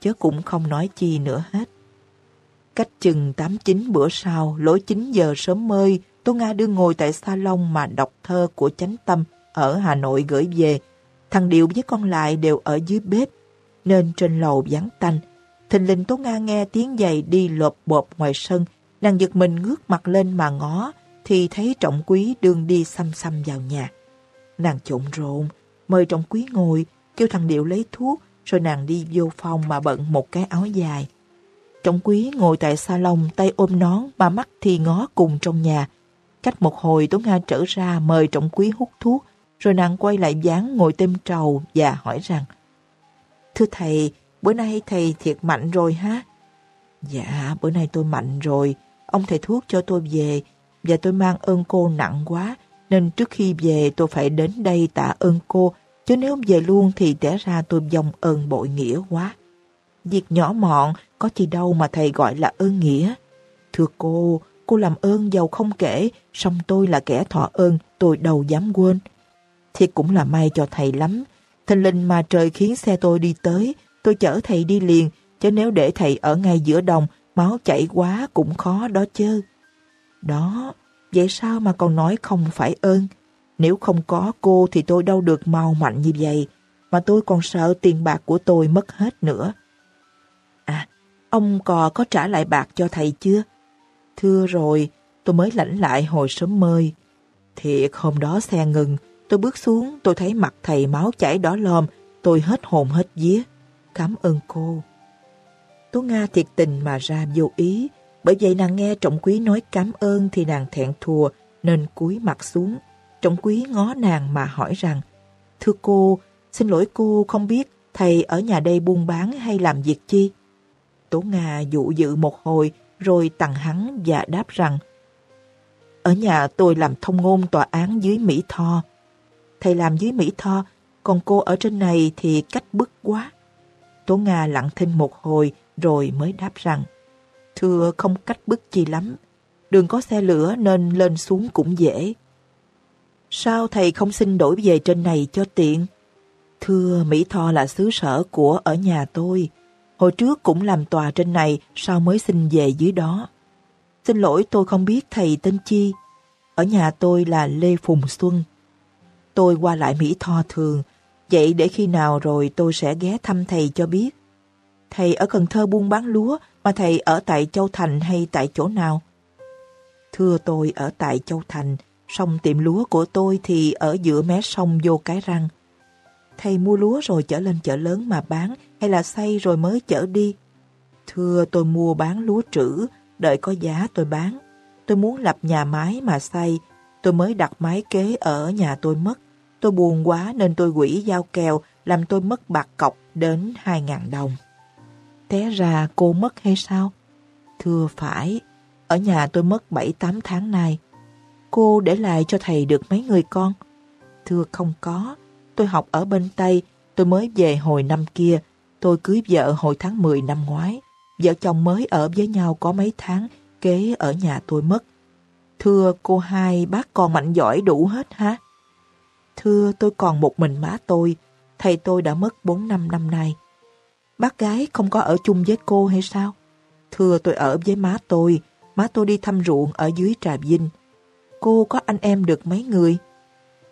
chứ cũng không nói chi nữa hết. Cách chừng 8-9 bữa sau, lối 9 giờ sớm mơi, Tô Nga đưa ngồi tại salon mà đọc thơ của chánh tâm ở Hà Nội gửi về. Thằng Điệu với con lại đều ở dưới bếp, nên trên lầu vắng tanh. Thình lình Tố Nga nghe tiếng giày đi lộp bộp ngoài sân, nàng giật mình ngước mặt lên mà ngó, thì thấy trọng quý đương đi xăm xăm vào nhà. Nàng trộn rộn, mời trọng quý ngồi, kêu thằng Điệu lấy thuốc, rồi nàng đi vô phòng mà bận một cái áo dài. Trọng quý ngồi tại salon tay ôm nón mà mắt thì ngó cùng trong nhà. Cách một hồi Tố Nga trở ra mời trọng quý hút thuốc, rồi nàng quay lại dáng ngồi têm trầu và hỏi rằng Thưa thầy, bữa nay thầy thiệt mạnh rồi hả? Dạ, bữa nay tôi mạnh rồi. Ông thầy thuốc cho tôi về và tôi mang ơn cô nặng quá nên trước khi về tôi phải đến đây tạ ơn cô chứ nếu về luôn thì để ra tôi dòng ơn bội nghĩa quá. Việc nhỏ mọn có gì đâu mà thầy gọi là ơn nghĩa. Thưa cô, cô làm ơn giàu không kể, song tôi là kẻ thọ ơn, tôi đâu dám quên. Thiệt cũng là may cho thầy lắm. Thần linh mà trời khiến xe tôi đi tới, tôi chở thầy đi liền, chứ nếu để thầy ở ngay giữa đồng, máu chảy quá cũng khó đó chứ. Đó, vậy sao mà còn nói không phải ơn? Nếu không có cô thì tôi đâu được mau mạnh như vậy, mà tôi còn sợ tiền bạc của tôi mất hết nữa. À, ông cò có trả lại bạc cho thầy chưa? Thưa rồi, tôi mới lãnh lại hồi sớm mơi. Thiệt hôm đó xe ngừng, tôi bước xuống, tôi thấy mặt thầy máu chảy đỏ lòm, tôi hết hồn hết vía. Cảm ơn cô. Tố Nga thiệt tình mà ra vô ý, bởi vậy nàng nghe trọng quý nói cảm ơn thì nàng thẹn thùa nên cúi mặt xuống. Trọng quý ngó nàng mà hỏi rằng Thưa cô, xin lỗi cô không biết thầy ở nhà đây buôn bán hay làm việc chi? Tố Nga dụ dự một hồi rồi tặng hắn và đáp rằng Ở nhà tôi làm thông ngôn tòa án dưới Mỹ Tho. Thầy làm dưới Mỹ Tho, còn cô ở trên này thì cách bức quá. Tố Nga lặng thinh một hồi rồi mới đáp rằng Thưa không cách bức chi lắm. Đường có xe lửa nên lên xuống cũng dễ. Sao thầy không xin đổi về trên này cho tiện? Thưa, Mỹ Tho là xứ sở của ở nhà tôi. Hồi trước cũng làm tòa trên này, sao mới xin về dưới đó? Xin lỗi tôi không biết thầy tên chi. Ở nhà tôi là Lê Phùng Xuân. Tôi qua lại Mỹ Tho thường, vậy để khi nào rồi tôi sẽ ghé thăm thầy cho biết. Thầy ở Cần Thơ buôn bán lúa, mà thầy ở tại Châu Thành hay tại chỗ nào? Thưa tôi ở tại Châu Thành, sông tiệm lúa của tôi thì ở giữa mé sông vô cái răng. Thầy mua lúa rồi chở lên chợ lớn mà bán hay là xây rồi mới chở đi? Thưa tôi mua bán lúa trữ, đợi có giá tôi bán. Tôi muốn lập nhà máy mà xây, tôi mới đặt máy kế ở nhà tôi mất. Tôi buồn quá nên tôi quỷ giao kèo làm tôi mất bạc cọc đến 2.000 đồng. Té ra cô mất hay sao? Thưa phải, ở nhà tôi mất 7-8 tháng nay. Cô để lại cho thầy được mấy người con? Thưa không có, tôi học ở bên Tây, tôi mới về hồi năm kia, tôi cưới vợ hồi tháng 10 năm ngoái. Vợ chồng mới ở với nhau có mấy tháng, kế ở nhà tôi mất. Thưa cô hai, bác còn mạnh giỏi đủ hết hả? Thưa tôi còn một mình má tôi, thầy tôi đã mất 4 năm năm nay. Bác gái không có ở chung với cô hay sao? Thưa tôi ở với má tôi, má tôi đi thăm ruộng ở dưới Trà Vinh. Cô có anh em được mấy người?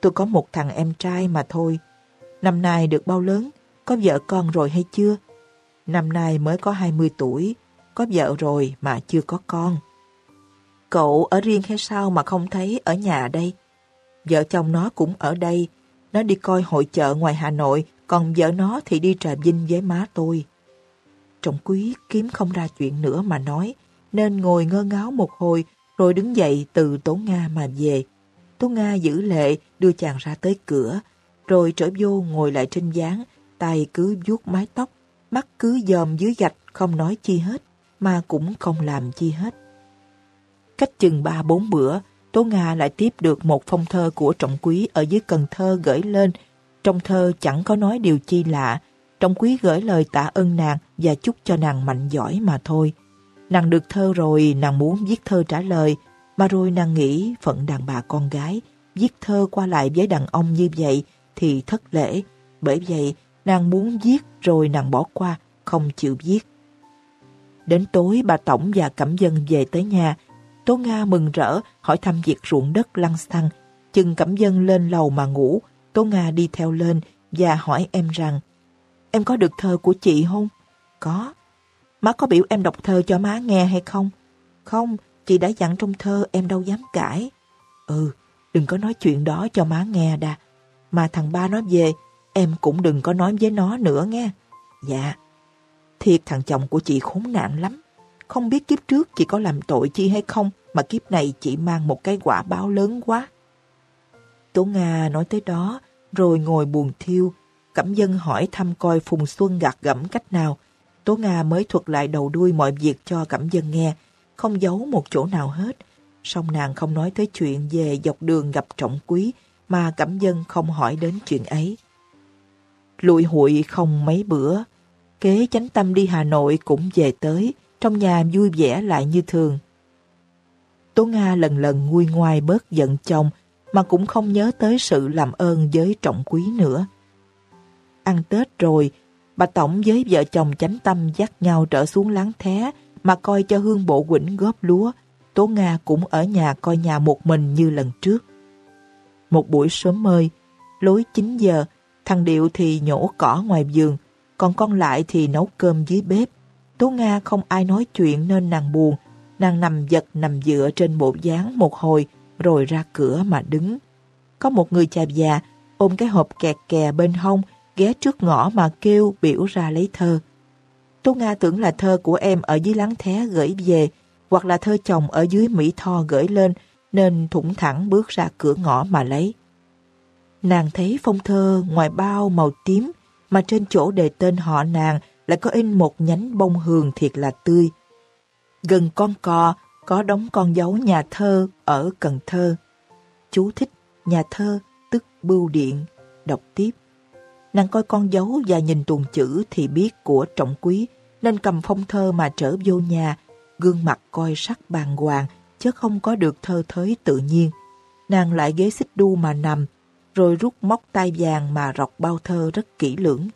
Tôi có một thằng em trai mà thôi. Năm nay được bao lớn? Có vợ con rồi hay chưa? Năm nay mới có 20 tuổi, có vợ rồi mà chưa có con. Cậu ở riêng hay sao mà không thấy ở nhà đây? Vợ chồng nó cũng ở đây. Nó đi coi hội chợ ngoài Hà Nội, còn vợ nó thì đi Trà Vinh với má tôi. Trọng quý kiếm không ra chuyện nữa mà nói, nên ngồi ngơ ngáo một hồi rồi đứng dậy từ Tố Nga mà về. Tố Nga giữ lệ đưa chàng ra tới cửa, rồi trở vô ngồi lại trên gián, tay cứ vuốt mái tóc, mắt cứ dòm dưới gạch không nói chi hết, mà cũng không làm chi hết. Cách chừng ba bốn bữa, Tố Nga lại tiếp được một phong thơ của Trọng Quý ở dưới Cần Thơ gửi lên. Trong thơ chẳng có nói điều chi lạ, Trọng Quý gửi lời tạ ơn nàng và chúc cho nàng mạnh giỏi mà thôi. Nàng được thơ rồi, nàng muốn viết thơ trả lời, mà rồi nàng nghĩ phận đàn bà con gái, viết thơ qua lại với đàn ông như vậy thì thất lễ. Bởi vậy, nàng muốn viết rồi nàng bỏ qua, không chịu viết. Đến tối bà Tổng và Cẩm Dân về tới nhà. Tố Nga mừng rỡ hỏi thăm việc ruộng đất lăng xăng. Chừng Cẩm Dân lên lầu mà ngủ, Tố Nga đi theo lên và hỏi em rằng Em có được thơ của chị không? Có. Má có biểu em đọc thơ cho má nghe hay không? Không, chị đã dặn trong thơ em đâu dám cãi. Ừ, đừng có nói chuyện đó cho má nghe đà. Mà thằng ba nó về, em cũng đừng có nói với nó nữa nghe. Dạ. Thiệt thằng chồng của chị khốn nạn lắm. Không biết kiếp trước chị có làm tội chi hay không, mà kiếp này chị mang một cái quả báo lớn quá. Tố Nga nói tới đó, rồi ngồi buồn thiêu. Cẩm dân hỏi thăm coi Phùng Xuân gạt gẫm cách nào. Tố Nga mới thuật lại đầu đuôi mọi việc cho Cẩm dân nghe, không giấu một chỗ nào hết. Song nàng không nói tới chuyện về dọc đường gặp trọng quý, mà Cẩm dân không hỏi đến chuyện ấy. Lụi hụi không mấy bữa, kế chánh tâm đi Hà Nội cũng về tới, trong nhà vui vẻ lại như thường. Tố Nga lần lần nguôi ngoai bớt giận chồng, mà cũng không nhớ tới sự làm ơn với trọng quý nữa. Ăn Tết rồi, bà Tổng với vợ chồng chánh tâm dắt nhau trở xuống láng thé mà coi cho hương bộ quỉnh góp lúa. Tố Nga cũng ở nhà coi nhà một mình như lần trước. Một buổi sớm mơi, lối 9 giờ, thằng Điệu thì nhổ cỏ ngoài vườn, còn con lại thì nấu cơm dưới bếp. Tố Nga không ai nói chuyện nên nàng buồn, nàng nằm giật nằm dựa trên bộ dáng một hồi rồi ra cửa mà đứng. Có một người chà già ôm cái hộp kẹt kè bên hông ghé trước ngõ mà kêu biểu ra lấy thơ. Tô Nga tưởng là thơ của em ở dưới láng thé gửi về hoặc là thơ chồng ở dưới Mỹ Tho gửi lên nên thủng thẳng bước ra cửa ngõ mà lấy. Nàng thấy phong thơ ngoài bao màu tím mà trên chỗ đề tên họ nàng lại có in một nhánh bông hường thiệt là tươi. Gần con cò có đóng con dấu nhà thơ ở Cần Thơ. Chú thích nhà thơ tức bưu điện, đọc tiếp. Nàng coi con dấu và nhìn tuồng chữ thì biết của trọng quý, nên cầm phong thơ mà trở vô nhà, gương mặt coi sắc bàng hoàng, chứ không có được thơ thới tự nhiên. Nàng lại ghế xích đu mà nằm, rồi rút móc tay vàng mà rọc bao thơ rất kỹ lưỡng.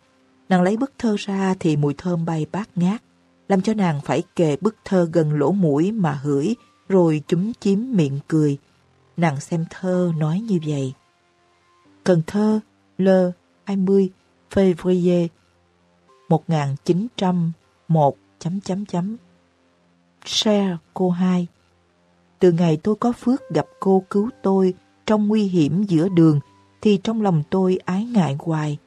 Nàng lấy bức thơ ra thì mùi thơm bay bát ngát, làm cho nàng phải kề bức thơ gần lỗ mũi mà hửi, rồi chúm chím miệng cười. Nàng xem thơ nói như vậy. Cần Thơ, Lơ, 20, Février, 1901, chấm chấm chấm. Share cô hai. Từ ngày tôi có phước gặp cô cứu tôi trong nguy hiểm giữa đường, thì trong lòng tôi ái ngại hoài.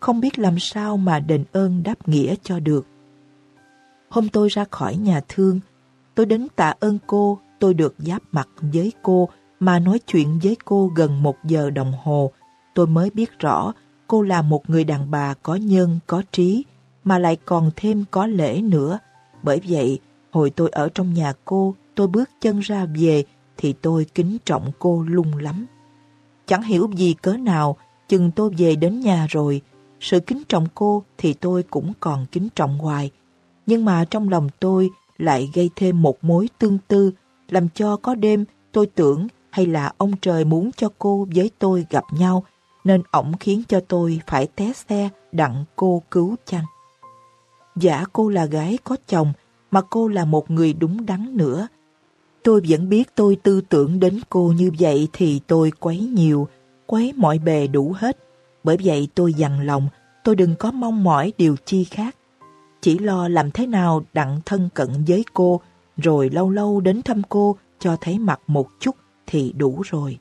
Không biết làm sao mà đền ơn đáp nghĩa cho được. Hôm tôi ra khỏi nhà thương, tôi đến tạ ơn cô, tôi được giáp mặt với cô mà nói chuyện với cô gần một giờ đồng hồ. Tôi mới biết rõ cô là một người đàn bà có nhân, có trí, mà lại còn thêm có lễ nữa. Bởi vậy, hồi tôi ở trong nhà cô, tôi bước chân ra về, thì tôi kính trọng cô lung lắm. Chẳng hiểu gì cớ nào, chừng tôi về đến nhà rồi, sự kính trọng cô thì tôi cũng còn kính trọng hoài. Nhưng mà trong lòng tôi lại gây thêm một mối tương tư, làm cho có đêm tôi tưởng hay là ông trời muốn cho cô với tôi gặp nhau, nên ổng khiến cho tôi phải té xe đặng cô cứu chăng. Giả cô là gái có chồng, mà cô là một người đúng đắn nữa. Tôi vẫn biết tôi tư tưởng đến cô như vậy thì tôi quấy nhiều, quấy mọi bề đủ hết. Bởi vậy tôi dằn lòng, tôi đừng có mong mỏi điều chi khác. Chỉ lo làm thế nào đặng thân cận với cô, rồi lâu lâu đến thăm cô cho thấy mặt một chút thì đủ rồi.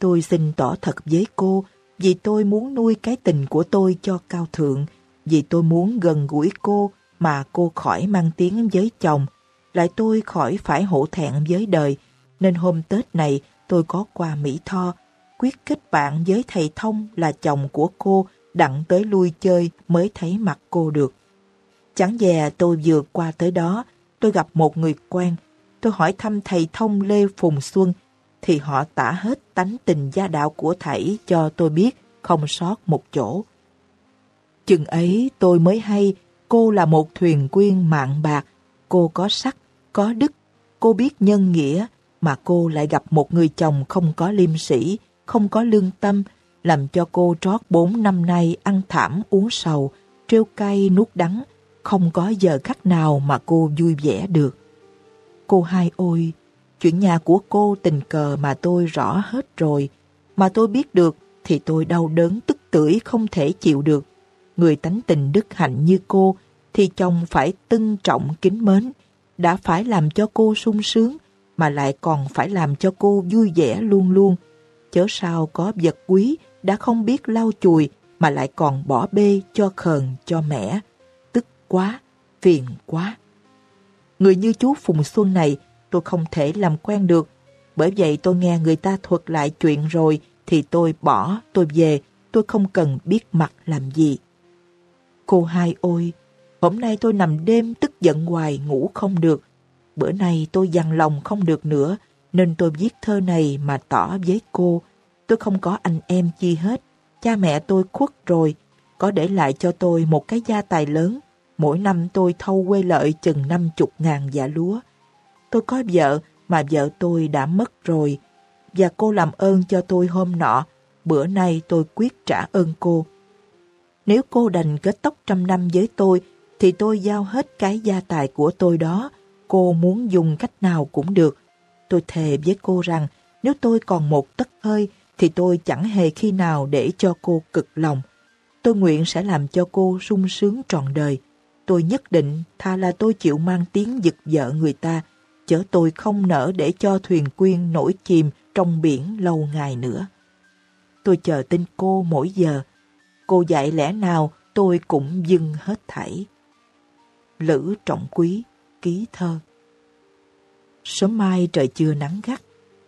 Tôi xin tỏ thật với cô vì tôi muốn nuôi cái tình của tôi cho cao thượng, vì tôi muốn gần gũi cô mà cô khỏi mang tiếng với chồng, lại tôi khỏi phải hổ thẹn với đời, nên hôm Tết này tôi có qua Mỹ Tho, quyết kết bạn với thầy Thông là chồng của cô, đặng tới lui chơi mới thấy mặt cô được. Chẳng dè tôi vừa qua tới đó, tôi gặp một người quen. Tôi hỏi thăm thầy Thông Lê Phùng Xuân, thì họ tả hết tánh tình gia đạo của thảy cho tôi biết, không sót một chỗ. Chừng ấy tôi mới hay cô là một thuyền quyên mạng bạc, cô có sắc, có đức, cô biết nhân nghĩa, mà cô lại gặp một người chồng không có liêm sĩ, không có lương tâm, làm cho cô trót bốn năm nay ăn thảm uống sầu, trêu cay nuốt đắng, không có giờ khắc nào mà cô vui vẻ được. Cô hai ôi, chuyện nhà của cô tình cờ mà tôi rõ hết rồi, mà tôi biết được thì tôi đau đớn tức tưởi không thể chịu được. Người tánh tình đức hạnh như cô thì chồng phải tân trọng kính mến, đã phải làm cho cô sung sướng mà lại còn phải làm cho cô vui vẻ luôn luôn. Chớ sao có vật quý đã không biết lau chùi mà lại còn bỏ bê cho khờn cho mẻ. Tức quá, phiền quá. Người như chú Phùng Xuân này tôi không thể làm quen được. Bởi vậy tôi nghe người ta thuật lại chuyện rồi thì tôi bỏ, tôi về, tôi không cần biết mặt làm gì. Cô hai ôi, hôm nay tôi nằm đêm tức giận hoài ngủ không được. Bữa nay tôi dằn lòng không được nữa, nên tôi viết thơ này mà tỏ với cô. Tôi không có anh em chi hết. Cha mẹ tôi khuất rồi, có để lại cho tôi một cái gia tài lớn. Mỗi năm tôi thâu quê lợi chừng năm chục ngàn dạ lúa. Tôi có vợ mà vợ tôi đã mất rồi. Và cô làm ơn cho tôi hôm nọ. Bữa nay tôi quyết trả ơn cô. Nếu cô đành kết tóc trăm năm với tôi, thì tôi giao hết cái gia tài của tôi đó. Cô muốn dùng cách nào cũng được. Tôi thề với cô rằng, nếu tôi còn một tấc hơi, thì tôi chẳng hề khi nào để cho cô cực lòng. Tôi nguyện sẽ làm cho cô sung sướng trọn đời. Tôi nhất định tha là tôi chịu mang tiếng giật vợ người ta, chớ tôi không nỡ để cho thuyền quyên nổi chìm trong biển lâu ngày nữa. Tôi chờ tin cô mỗi giờ. Cô dạy lẽ nào tôi cũng dưng hết thảy. Lữ Trọng Quý, ký thơ Sớm mai trời chưa nắng gắt,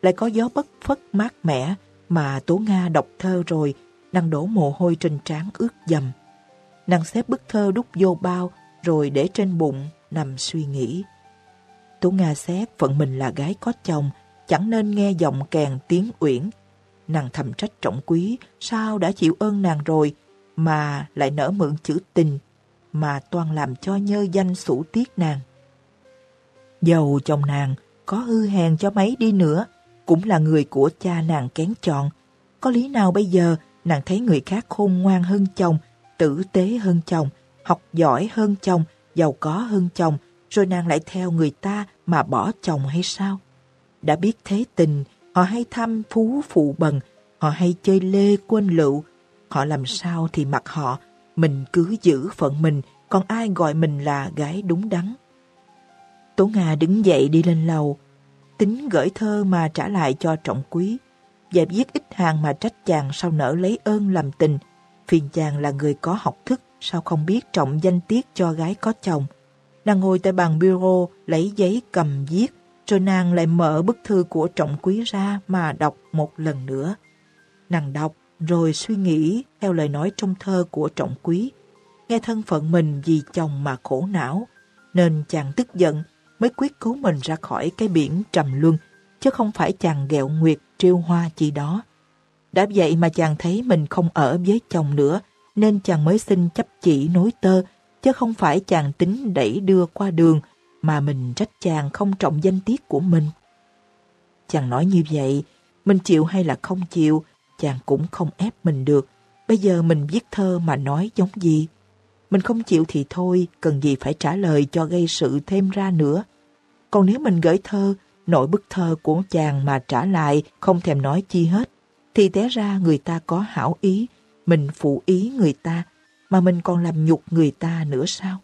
lại có gió bất phất mát mẻ mà Tố Nga đọc thơ rồi, nàng đổ mồ hôi trên trán ướt dầm. Nàng xếp bức thơ đút vô bao rồi để trên bụng nằm suy nghĩ. Tú Nga xét phận mình là gái có chồng, chẳng nên nghe giọng kèn tiếng uyển. Nàng thầm trách trọng quý, sao đã chịu ơn nàng rồi, mà lại nở mượn chữ tình, mà toàn làm cho nhơ danh sủ tiếc nàng. Dầu chồng nàng có hư hèn cho mấy đi nữa, cũng là người của cha nàng kén chọn. Có lý nào bây giờ nàng thấy người khác khôn ngoan hơn chồng, tử tế hơn chồng, học giỏi hơn chồng, giàu có hơn chồng, rồi nàng lại theo người ta mà bỏ chồng hay sao? Đã biết thế tình, họ hay thăm phú phụ bần, họ hay chơi lê quên lựu, họ làm sao thì mặc họ, mình cứ giữ phận mình, còn ai gọi mình là gái đúng đắn. Tố Nga đứng dậy đi lên lầu, tính gửi thơ mà trả lại cho trọng quý, và viết ít hàng mà trách chàng sao nỡ lấy ơn làm tình, phiền chàng là người có học thức, sao không biết trọng danh tiết cho gái có chồng. Nàng ngồi tại bàn bureau, lấy giấy cầm viết, rồi nàng lại mở bức thư của trọng quý ra mà đọc một lần nữa. Nàng đọc, rồi suy nghĩ theo lời nói trong thơ của trọng quý. Nghe thân phận mình vì chồng mà khổ não, nên chàng tức giận mới quyết cứu mình ra khỏi cái biển trầm luân, chứ không phải chàng ghẹo nguyệt triêu hoa chi đó. Đã vậy mà chàng thấy mình không ở với chồng nữa, nên chàng mới xin chấp chỉ nối tơ, chứ không phải chàng tính đẩy đưa qua đường, mà mình trách chàng không trọng danh tiết của mình. Chàng nói như vậy, mình chịu hay là không chịu, chàng cũng không ép mình được. Bây giờ mình viết thơ mà nói giống gì? Mình không chịu thì thôi, cần gì phải trả lời cho gây sự thêm ra nữa. Còn nếu mình gửi thơ, nội bức thơ của chàng mà trả lại không thèm nói chi hết, thì té ra người ta có hảo ý, mình phụ ý người ta, mà mình còn làm nhục người ta nữa sao?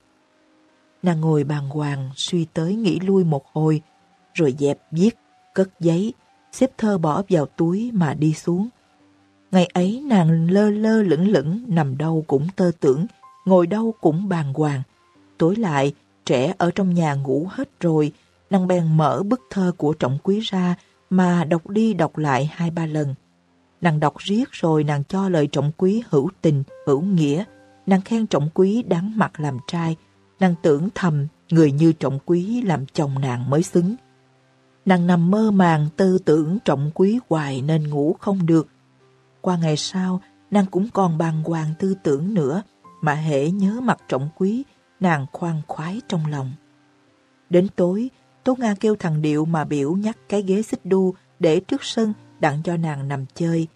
Nàng ngồi bàng hoàng, suy tới nghĩ lui một hồi, rồi dẹp viết, cất giấy, xếp thơ bỏ vào túi mà đi xuống. Ngày ấy nàng lơ lơ lửng lửng, nằm đâu cũng tơ tưởng, ngồi đâu cũng bàng hoàng. Tối lại, trẻ ở trong nhà ngủ hết rồi, nàng bèn mở bức thơ của trọng quý ra mà đọc đi đọc lại hai ba lần. Nàng đọc riết rồi nàng cho lời trọng quý hữu tình, hữu nghĩa. Nàng khen trọng quý đáng mặt làm trai. Nàng tưởng thầm người như trọng quý làm chồng nàng mới xứng. Nàng nằm mơ màng tư tưởng trọng quý hoài nên ngủ không được. Qua ngày sau, nàng cũng còn bàng hoàng tư tưởng nữa, mà hễ nhớ mặt trọng quý, nàng khoan khoái trong lòng. Đến tối, Tố Nga kêu thằng Điệu mà biểu nhắc cái ghế xích đu để trước sân đặng cho nàng nằm chơi.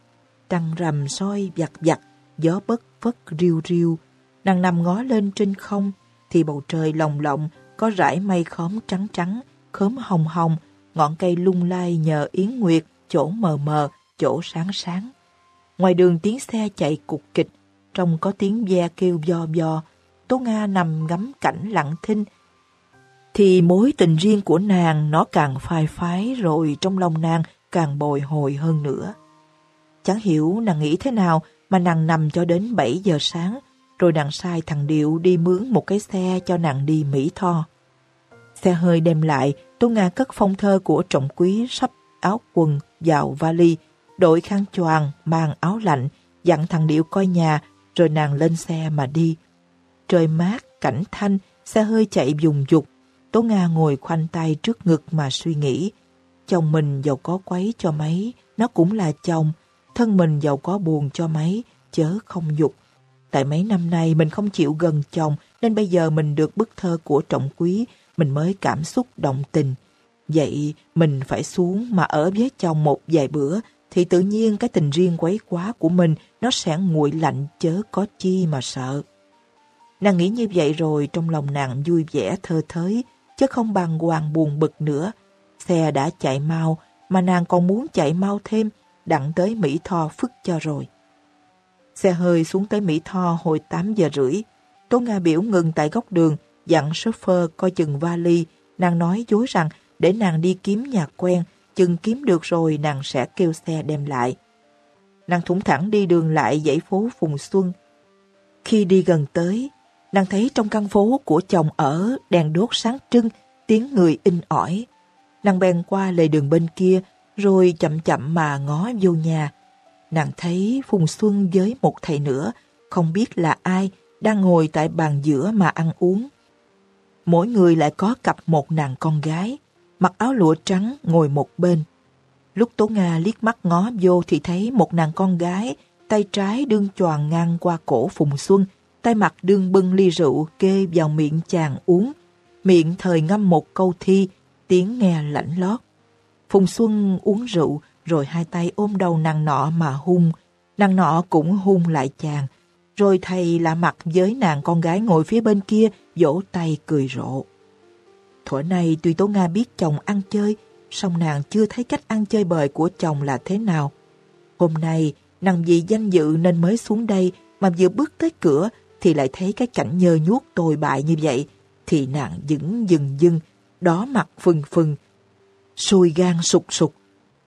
Trăng rằm soi vặt vặt, gió bất phất riu riu. Nàng nằm ngó lên trên không, thì bầu trời lồng lộng, có rải mây khóm trắng trắng, khóm hồng hồng, ngọn cây lung lay nhờ yến nguyệt, chỗ mờ mờ, chỗ sáng sáng. Ngoài đường tiếng xe chạy cục kịch, trong có tiếng ve kêu do do, Tố Nga nằm ngắm cảnh lặng thinh, thì mối tình riêng của nàng nó càng phai phái rồi trong lòng nàng càng bồi hồi hơn nữa. Chẳng hiểu nàng nghĩ thế nào mà nàng nằm cho đến 7 giờ sáng, rồi nàng sai thằng Điệu đi mướn một cái xe cho nàng đi Mỹ Tho. Xe hơi đem lại, Tô Nga cất phong thơ của trọng quý sắp áo quần vào vali, đội khăn choàng, mang áo lạnh, dặn thằng Điệu coi nhà, rồi nàng lên xe mà đi. Trời mát, cảnh thanh, xe hơi chạy dùng dục. Tố Nga ngồi khoanh tay trước ngực mà suy nghĩ. Chồng mình giàu có quấy cho mấy, nó cũng là chồng. Thân mình giàu có buồn cho mấy, chớ không dục. Tại mấy năm nay mình không chịu gần chồng, nên bây giờ mình được bức thơ của trọng quý, mình mới cảm xúc động tình. Vậy mình phải xuống mà ở với chồng một vài bữa, thì tự nhiên cái tình riêng quấy quá của mình nó sẽ nguội lạnh chớ có chi mà sợ. Nàng nghĩ như vậy rồi trong lòng nàng vui vẻ thơ thới, chứ không bằng hoàng buồn bực nữa. Xe đã chạy mau, mà nàng còn muốn chạy mau thêm, đặng tới Mỹ Tho phức cho rồi. Xe hơi xuống tới Mỹ Tho hồi 8 giờ rưỡi. Tố Nga biểu ngừng tại góc đường, dặn chauffeur coi chừng vali. Nàng nói dối rằng để nàng đi kiếm nhà quen, chừng kiếm được rồi nàng sẽ kêu xe đem lại. Nàng thủng thẳng đi đường lại dãy phố Phùng Xuân. Khi đi gần tới, nàng thấy trong căn phố của chồng ở đèn đốt sáng trưng, tiếng người in ỏi. Nàng bèn qua lề đường bên kia, rồi chậm chậm mà ngó vô nhà. Nàng thấy Phùng Xuân với một thầy nữa, không biết là ai, đang ngồi tại bàn giữa mà ăn uống. Mỗi người lại có cặp một nàng con gái, mặc áo lụa trắng ngồi một bên. Lúc Tố Nga liếc mắt ngó vô thì thấy một nàng con gái, tay trái đương choàng ngang qua cổ Phùng Xuân, tay mặt đương bưng ly rượu kê vào miệng chàng uống, miệng thời ngâm một câu thi, tiếng nghe lạnh lót. Phùng Xuân uống rượu, rồi hai tay ôm đầu nàng nọ mà hung. Nàng nọ cũng hung lại chàng. Rồi thầy lạ mặt với nàng con gái ngồi phía bên kia, vỗ tay cười rộ. Thuở này tuy Tố Nga biết chồng ăn chơi, song nàng chưa thấy cách ăn chơi bời của chồng là thế nào. Hôm nay, nàng vì danh dự nên mới xuống đây, mà vừa bước tới cửa thì lại thấy cái cảnh nhơ nhuốc tồi bại như vậy, thì nàng dững dừng dưng, đó mặt phừng phừng, sôi gan sụt sụt.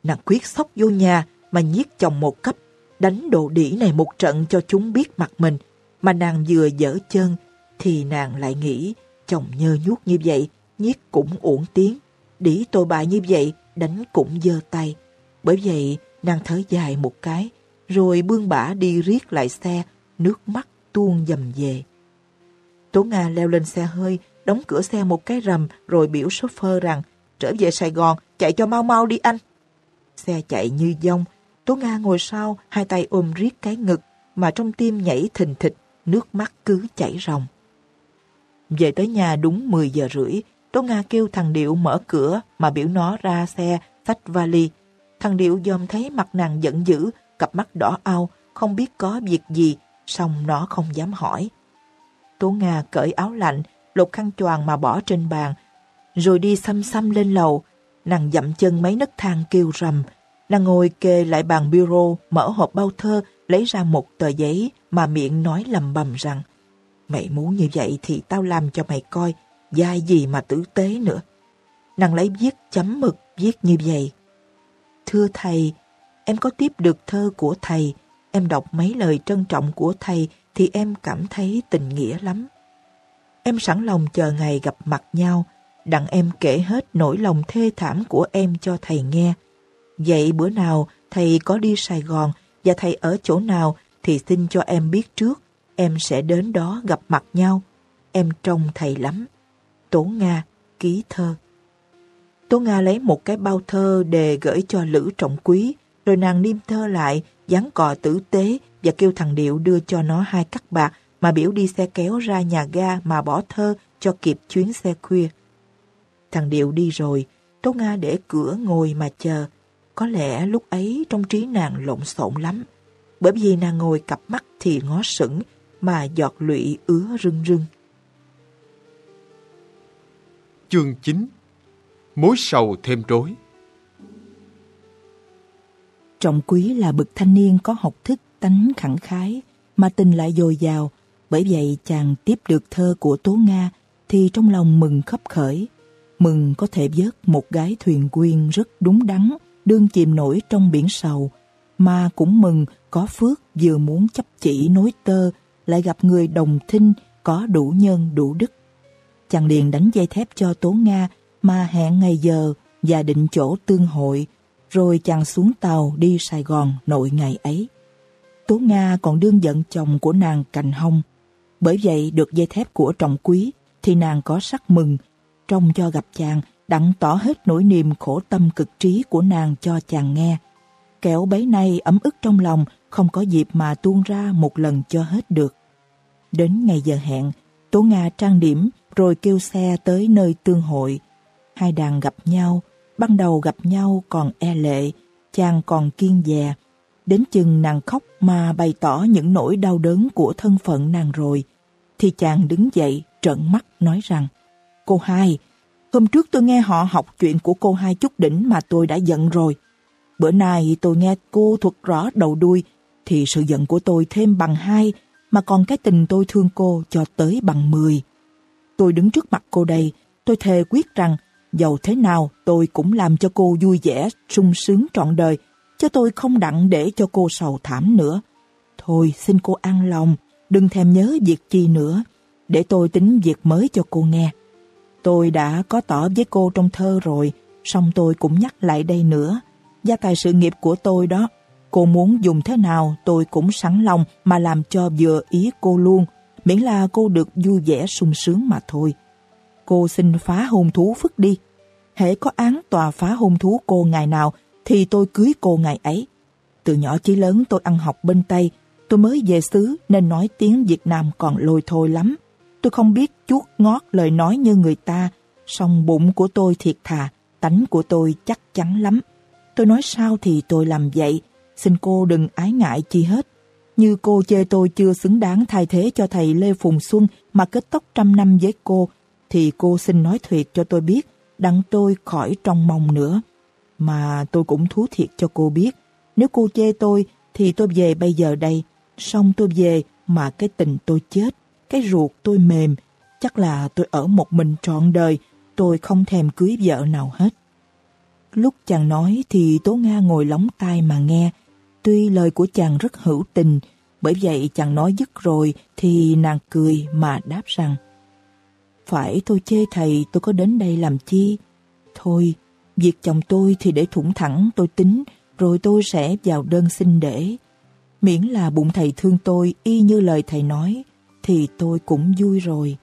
Nàng quyết sóc vô nhà mà nhiếc chồng một cấp, đánh đồ đỉ này một trận cho chúng biết mặt mình. Mà nàng vừa dở chân, thì nàng lại nghĩ chồng nhơ nhuốc như vậy, nhiếc cũng uổng tiếng. Đỉ tồi bại như vậy, đánh cũng dơ tay. Bởi vậy, nàng thở dài một cái, rồi bươn bả đi riết lại xe, nước mắt tuôn dầm về. Tố Nga leo lên xe hơi, đóng cửa xe một cái rầm rồi biểu chauffeur rằng trở về Sài Gòn, chạy cho mau mau đi anh. Xe chạy như dông, Tố Nga ngồi sau, hai tay ôm riết cái ngực, mà trong tim nhảy thình thịch, nước mắt cứ chảy ròng. Về tới nhà đúng 10 giờ rưỡi, Tố Nga kêu thằng Điệu mở cửa mà biểu nó ra xe, xách vali. Thằng Điệu dòm thấy mặt nàng giận dữ, cặp mắt đỏ ao, không biết có việc gì, xong nó không dám hỏi. Tố Nga cởi áo lạnh, lột khăn choàng mà bỏ trên bàn, rồi đi xăm xăm lên lầu. Nàng dậm chân mấy nấc thang kêu rầm. Nàng ngồi kề lại bàn bureau, mở hộp bao thơ, lấy ra một tờ giấy mà miệng nói lầm bầm rằng Mày muốn như vậy thì tao làm cho mày coi, dai gì mà tử tế nữa. Nàng lấy viết chấm mực, viết như vậy. Thưa thầy, em có tiếp được thơ của thầy, em đọc mấy lời trân trọng của thầy thì em cảm thấy tình nghĩa lắm. Em sẵn lòng chờ ngày gặp mặt nhau, đặng em kể hết nỗi lòng thê thảm của em cho thầy nghe. Vậy bữa nào thầy có đi Sài Gòn và thầy ở chỗ nào thì xin cho em biết trước, em sẽ đến đó gặp mặt nhau. Em trông thầy lắm. Tố Nga, ký thơ. Tố Nga lấy một cái bao thơ đề gửi cho Lữ Trọng Quý, rồi nàng niêm thơ lại, dán cò tử tế và kêu thằng Điệu đưa cho nó hai cắt bạc mà biểu đi xe kéo ra nhà ga mà bỏ thơ cho kịp chuyến xe khuya. Thằng Điệu đi rồi, Tố Nga để cửa ngồi mà chờ. Có lẽ lúc ấy trong trí nàng lộn xộn lắm. Bởi vì nàng ngồi cặp mắt thì ngó sững, mà giọt lụy ứa rưng rưng. Chương 9 Mối sầu thêm rối Trọng quý là bậc thanh niên có học thức tánh khẳng khái, mà tình lại dồi dào. Bởi vậy chàng tiếp được thơ của Tố Nga thì trong lòng mừng khấp khởi. Mừng có thể vớt một gái thuyền quyên rất đúng đắn, đương chìm nổi trong biển sầu. Mà cũng mừng có phước vừa muốn chấp chỉ nối tơ, lại gặp người đồng thinh có đủ nhân đủ đức. Chàng liền đánh dây thép cho Tố Nga mà hẹn ngày giờ và định chỗ tương hội, rồi chàng xuống tàu đi Sài Gòn nội ngày ấy. Tố Nga còn đương giận chồng của nàng cành hồng, Bởi vậy được dây thép của trọng quý thì nàng có sắc mừng, trông cho gặp chàng đặng tỏ hết nỗi niềm khổ tâm cực trí của nàng cho chàng nghe. Kẻo bấy nay ấm ức trong lòng không có dịp mà tuôn ra một lần cho hết được. Đến ngày giờ hẹn, Tố Nga trang điểm rồi kêu xe tới nơi tương hội. Hai đàn gặp nhau, ban đầu gặp nhau còn e lệ, chàng còn kiên dè. Đến chừng nàng khóc mà bày tỏ những nỗi đau đớn của thân phận nàng rồi, thì chàng đứng dậy trợn mắt nói rằng Cô hai, hôm trước tôi nghe họ học chuyện của cô hai chút đỉnh mà tôi đã giận rồi. Bữa nay tôi nghe cô thuật rõ đầu đuôi, thì sự giận của tôi thêm bằng hai, mà còn cái tình tôi thương cô cho tới bằng mười. Tôi đứng trước mặt cô đây, tôi thề quyết rằng dầu thế nào tôi cũng làm cho cô vui vẻ, sung sướng trọn đời, cho tôi không đặng để cho cô sầu thảm nữa. Thôi xin cô an lòng, đừng thèm nhớ việc chi nữa, để tôi tính việc mới cho cô nghe. Tôi đã có tỏ với cô trong thơ rồi, song tôi cũng nhắc lại đây nữa. Gia tài sự nghiệp của tôi đó, cô muốn dùng thế nào tôi cũng sẵn lòng mà làm cho vừa ý cô luôn, miễn là cô được vui vẻ sung sướng mà thôi. Cô xin phá hôn thú phức đi. Hễ có án tòa phá hôn thú cô ngày nào thì tôi cưới cô ngày ấy. Từ nhỏ chí lớn tôi ăn học bên Tây, tôi mới về xứ nên nói tiếng Việt Nam còn lôi thôi lắm. Tôi không biết chuốt ngót lời nói như người ta, song bụng của tôi thiệt thà, tánh của tôi chắc chắn lắm. Tôi nói sao thì tôi làm vậy, xin cô đừng ái ngại chi hết. Như cô chê tôi chưa xứng đáng thay thế cho thầy Lê Phùng Xuân mà kết tóc trăm năm với cô, thì cô xin nói thiệt cho tôi biết, đặng tôi khỏi trong mong nữa. Mà tôi cũng thú thiệt cho cô biết, nếu cô chê tôi thì tôi về bây giờ đây, xong tôi về mà cái tình tôi chết, cái ruột tôi mềm, chắc là tôi ở một mình trọn đời, tôi không thèm cưới vợ nào hết. Lúc chàng nói thì Tố Nga ngồi lóng tai mà nghe, tuy lời của chàng rất hữu tình, bởi vậy chàng nói dứt rồi thì nàng cười mà đáp rằng Phải tôi chê thầy tôi có đến đây làm chi? Thôi, việc chồng tôi thì để thủng thẳng tôi tính, rồi tôi sẽ vào đơn xin để. Miễn là bụng thầy thương tôi y như lời thầy nói, thì tôi cũng vui rồi.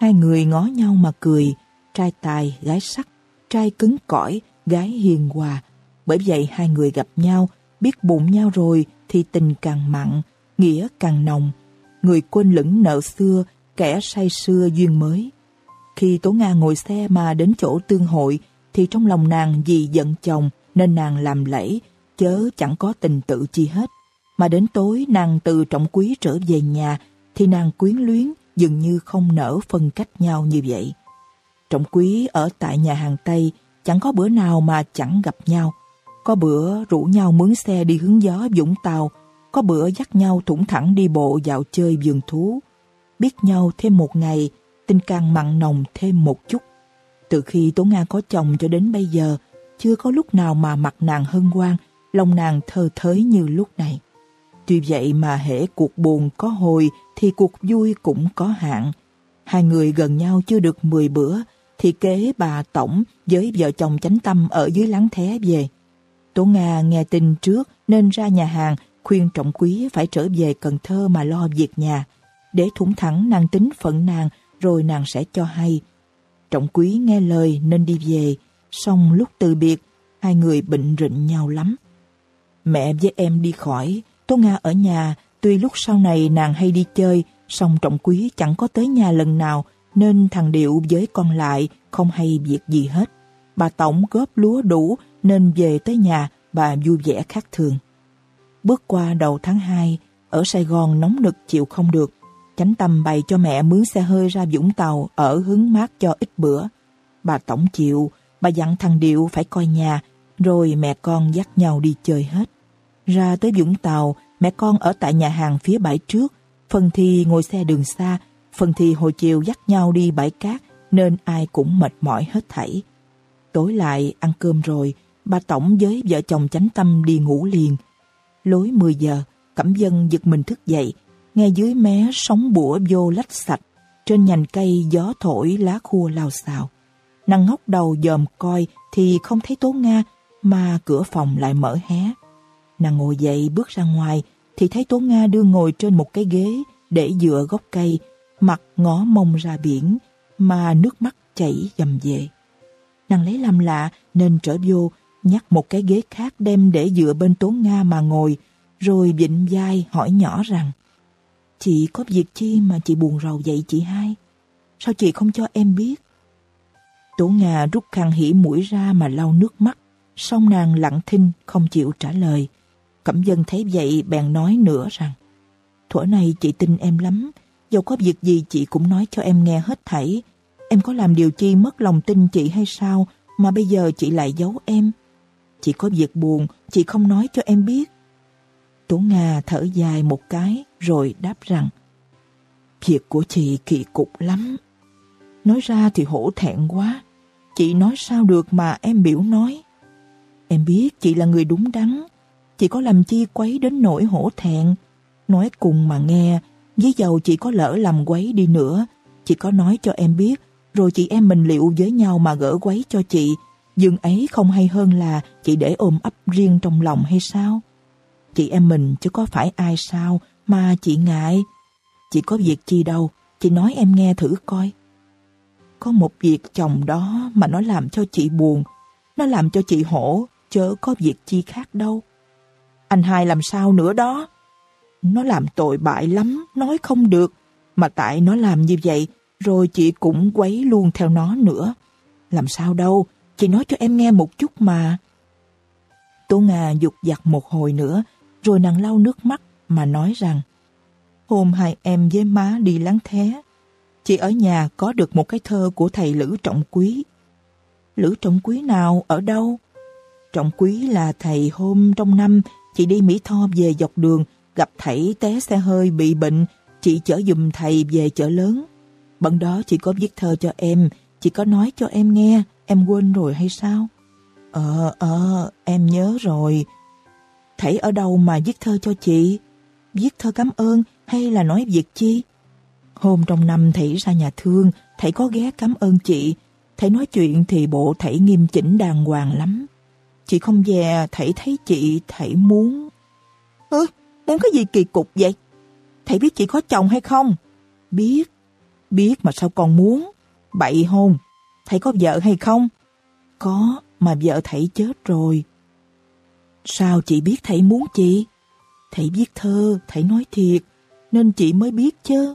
Hai người ngó nhau mà cười, trai tài, gái sắc, trai cứng cỏi, gái hiền hòa. Bởi vậy hai người gặp nhau, biết bụng nhau rồi thì tình càng mặn, nghĩa càng nồng. Người quên lửng nợ xưa, kẻ say xưa duyên mới. Khi Tố Nga ngồi xe mà đến chỗ tương hội, thì trong lòng nàng vì giận chồng nên nàng làm lẫy, chớ chẳng có tình tự chi hết. Mà đến tối nàng từ trọng quý trở về nhà, thì nàng quyến luyến dường như không nỡ phân cách nhau như vậy. Trọng quý ở tại nhà hàng Tây, chẳng có bữa nào mà chẳng gặp nhau. Có bữa rủ nhau mướn xe đi hướng gió Vũng Tàu, có bữa dắt nhau thủng thẳng đi bộ dạo chơi vườn thú. Biết nhau thêm một ngày, tình càng mặn nồng thêm một chút. Từ khi Tố Nga có chồng cho đến bây giờ, chưa có lúc nào mà mặt nàng hân hoan, lòng nàng thơ thới như lúc này. Tuy vậy mà hễ cuộc buồn có hồi thì cuộc vui cũng có hạn. Hai người gần nhau chưa được 10 bữa thì kế bà Tổng với vợ chồng chánh tâm ở dưới láng thé về. Tố Nga nghe tin trước nên ra nhà hàng khuyên trọng quý phải trở về Cần Thơ mà lo việc nhà. Để thủng thẳng nàng tính phận nàng rồi nàng sẽ cho hay. Trọng quý nghe lời nên đi về, xong lúc từ biệt, hai người bệnh rịnh nhau lắm. Mẹ với em đi khỏi, Tố Nga ở nhà, tuy lúc sau này nàng hay đi chơi, song trọng quý chẳng có tới nhà lần nào, nên thằng Điệu với con lại không hay việc gì hết. Bà Tổng góp lúa đủ nên về tới nhà bà vui vẻ khác thường. Bước qua đầu tháng 2, ở Sài Gòn nóng nực chịu không được. Chánh tâm bày cho mẹ mướn xe hơi ra Vũng Tàu ở hứng mát cho ít bữa. bà Tổng chịu, bà dặn thằng Điệu phải coi nhà, rồi mẹ con dắt nhau đi chơi hết. Ra tới Vũng Tàu, mẹ con ở tại nhà hàng phía bãi trước, phần thì ngồi xe đường xa, phần thì hồi chiều dắt nhau đi bãi cát, nên ai cũng mệt mỏi hết thảy. Tối lại ăn cơm rồi, bà Tổng với vợ chồng chánh tâm đi ngủ liền. Lối 10 giờ, Cẩm Dân giật mình thức dậy, nghe dưới mé sóng bủa vô lách sạch, trên nhành cây gió thổi lá khua lao xào. Nàng ngóc đầu dòm coi thì không thấy Tố Nga, mà cửa phòng lại mở hé. Nàng ngồi dậy bước ra ngoài thì thấy Tố Nga đưa ngồi trên một cái ghế để dựa gốc cây, mặt ngó mông ra biển, mà nước mắt chảy dầm về. Nàng lấy làm lạ nên trở vô, nhắc một cái ghế khác đem để dựa bên Tố Nga mà ngồi, rồi vịnh vai hỏi nhỏ rằng Chị có việc chi mà chị buồn rầu vậy chị hai? Sao chị không cho em biết? Tố Nga rút khăn hỉ mũi ra mà lau nước mắt, song nàng lặng thinh không chịu trả lời. Cẩm dân thấy vậy bèn nói nữa rằng Thuở này chị tin em lắm, dẫu có việc gì chị cũng nói cho em nghe hết thảy. Em có làm điều chi mất lòng tin chị hay sao mà bây giờ chị lại giấu em? Chị có việc buồn, chị không nói cho em biết. Tố Nga thở dài một cái rồi đáp rằng Việc của chị kỳ cục lắm. Nói ra thì hổ thẹn quá. Chị nói sao được mà em biểu nói. Em biết chị là người đúng đắn. Chị có làm chi quấy đến nỗi hổ thẹn. Nói cùng mà nghe, với dầu chị có lỡ làm quấy đi nữa, chị có nói cho em biết, rồi chị em mình liệu với nhau mà gỡ quấy cho chị. Dừng ấy không hay hơn là chị để ôm ấp riêng trong lòng hay sao? Chị em mình chứ có phải ai sao mà chị ngại. Chị có việc chi đâu, chị nói em nghe thử coi. Có một việc chồng đó mà nó làm cho chị buồn, nó làm cho chị hổ, chớ có việc chi khác đâu. Anh hai làm sao nữa đó? Nó làm tội bại lắm, nói không được. Mà tại nó làm như vậy, rồi chị cũng quấy luôn theo nó nữa. Làm sao đâu, chị nói cho em nghe một chút mà. Tô Nga dục giặt một hồi nữa, rồi nàng lau nước mắt mà nói rằng Hôm hai em với má đi lắng thé, chị ở nhà có được một cái thơ của thầy Lữ Trọng Quý. Lữ Trọng Quý nào, ở đâu? Trọng Quý là thầy hôm trong năm chị đi Mỹ Tho về dọc đường, gặp thầy té xe hơi bị bệnh, chị chở dùm thầy về chợ lớn. Bận đó chị có viết thơ cho em, chị có nói cho em nghe, em quên rồi hay sao? Ờ, ờ, em nhớ rồi. Thầy ở đâu mà viết thơ cho chị? Viết thơ cảm ơn hay là nói việc chi? Hôm trong năm thầy ra nhà thương, thầy có ghé cảm ơn chị. Thầy nói chuyện thì bộ thầy nghiêm chỉnh đàng hoàng lắm. Chị không về, thầy thấy chị, thầy muốn... Ơ, muốn cái gì kỳ cục vậy? Thầy biết chị có chồng hay không? Biết. Biết mà sao còn muốn? Bậy hôn. Thầy có vợ hay không? Có, mà vợ thầy chết rồi. Sao chị biết thầy muốn chị? Thầy viết thơ, thầy nói thiệt, nên chị mới biết chứ.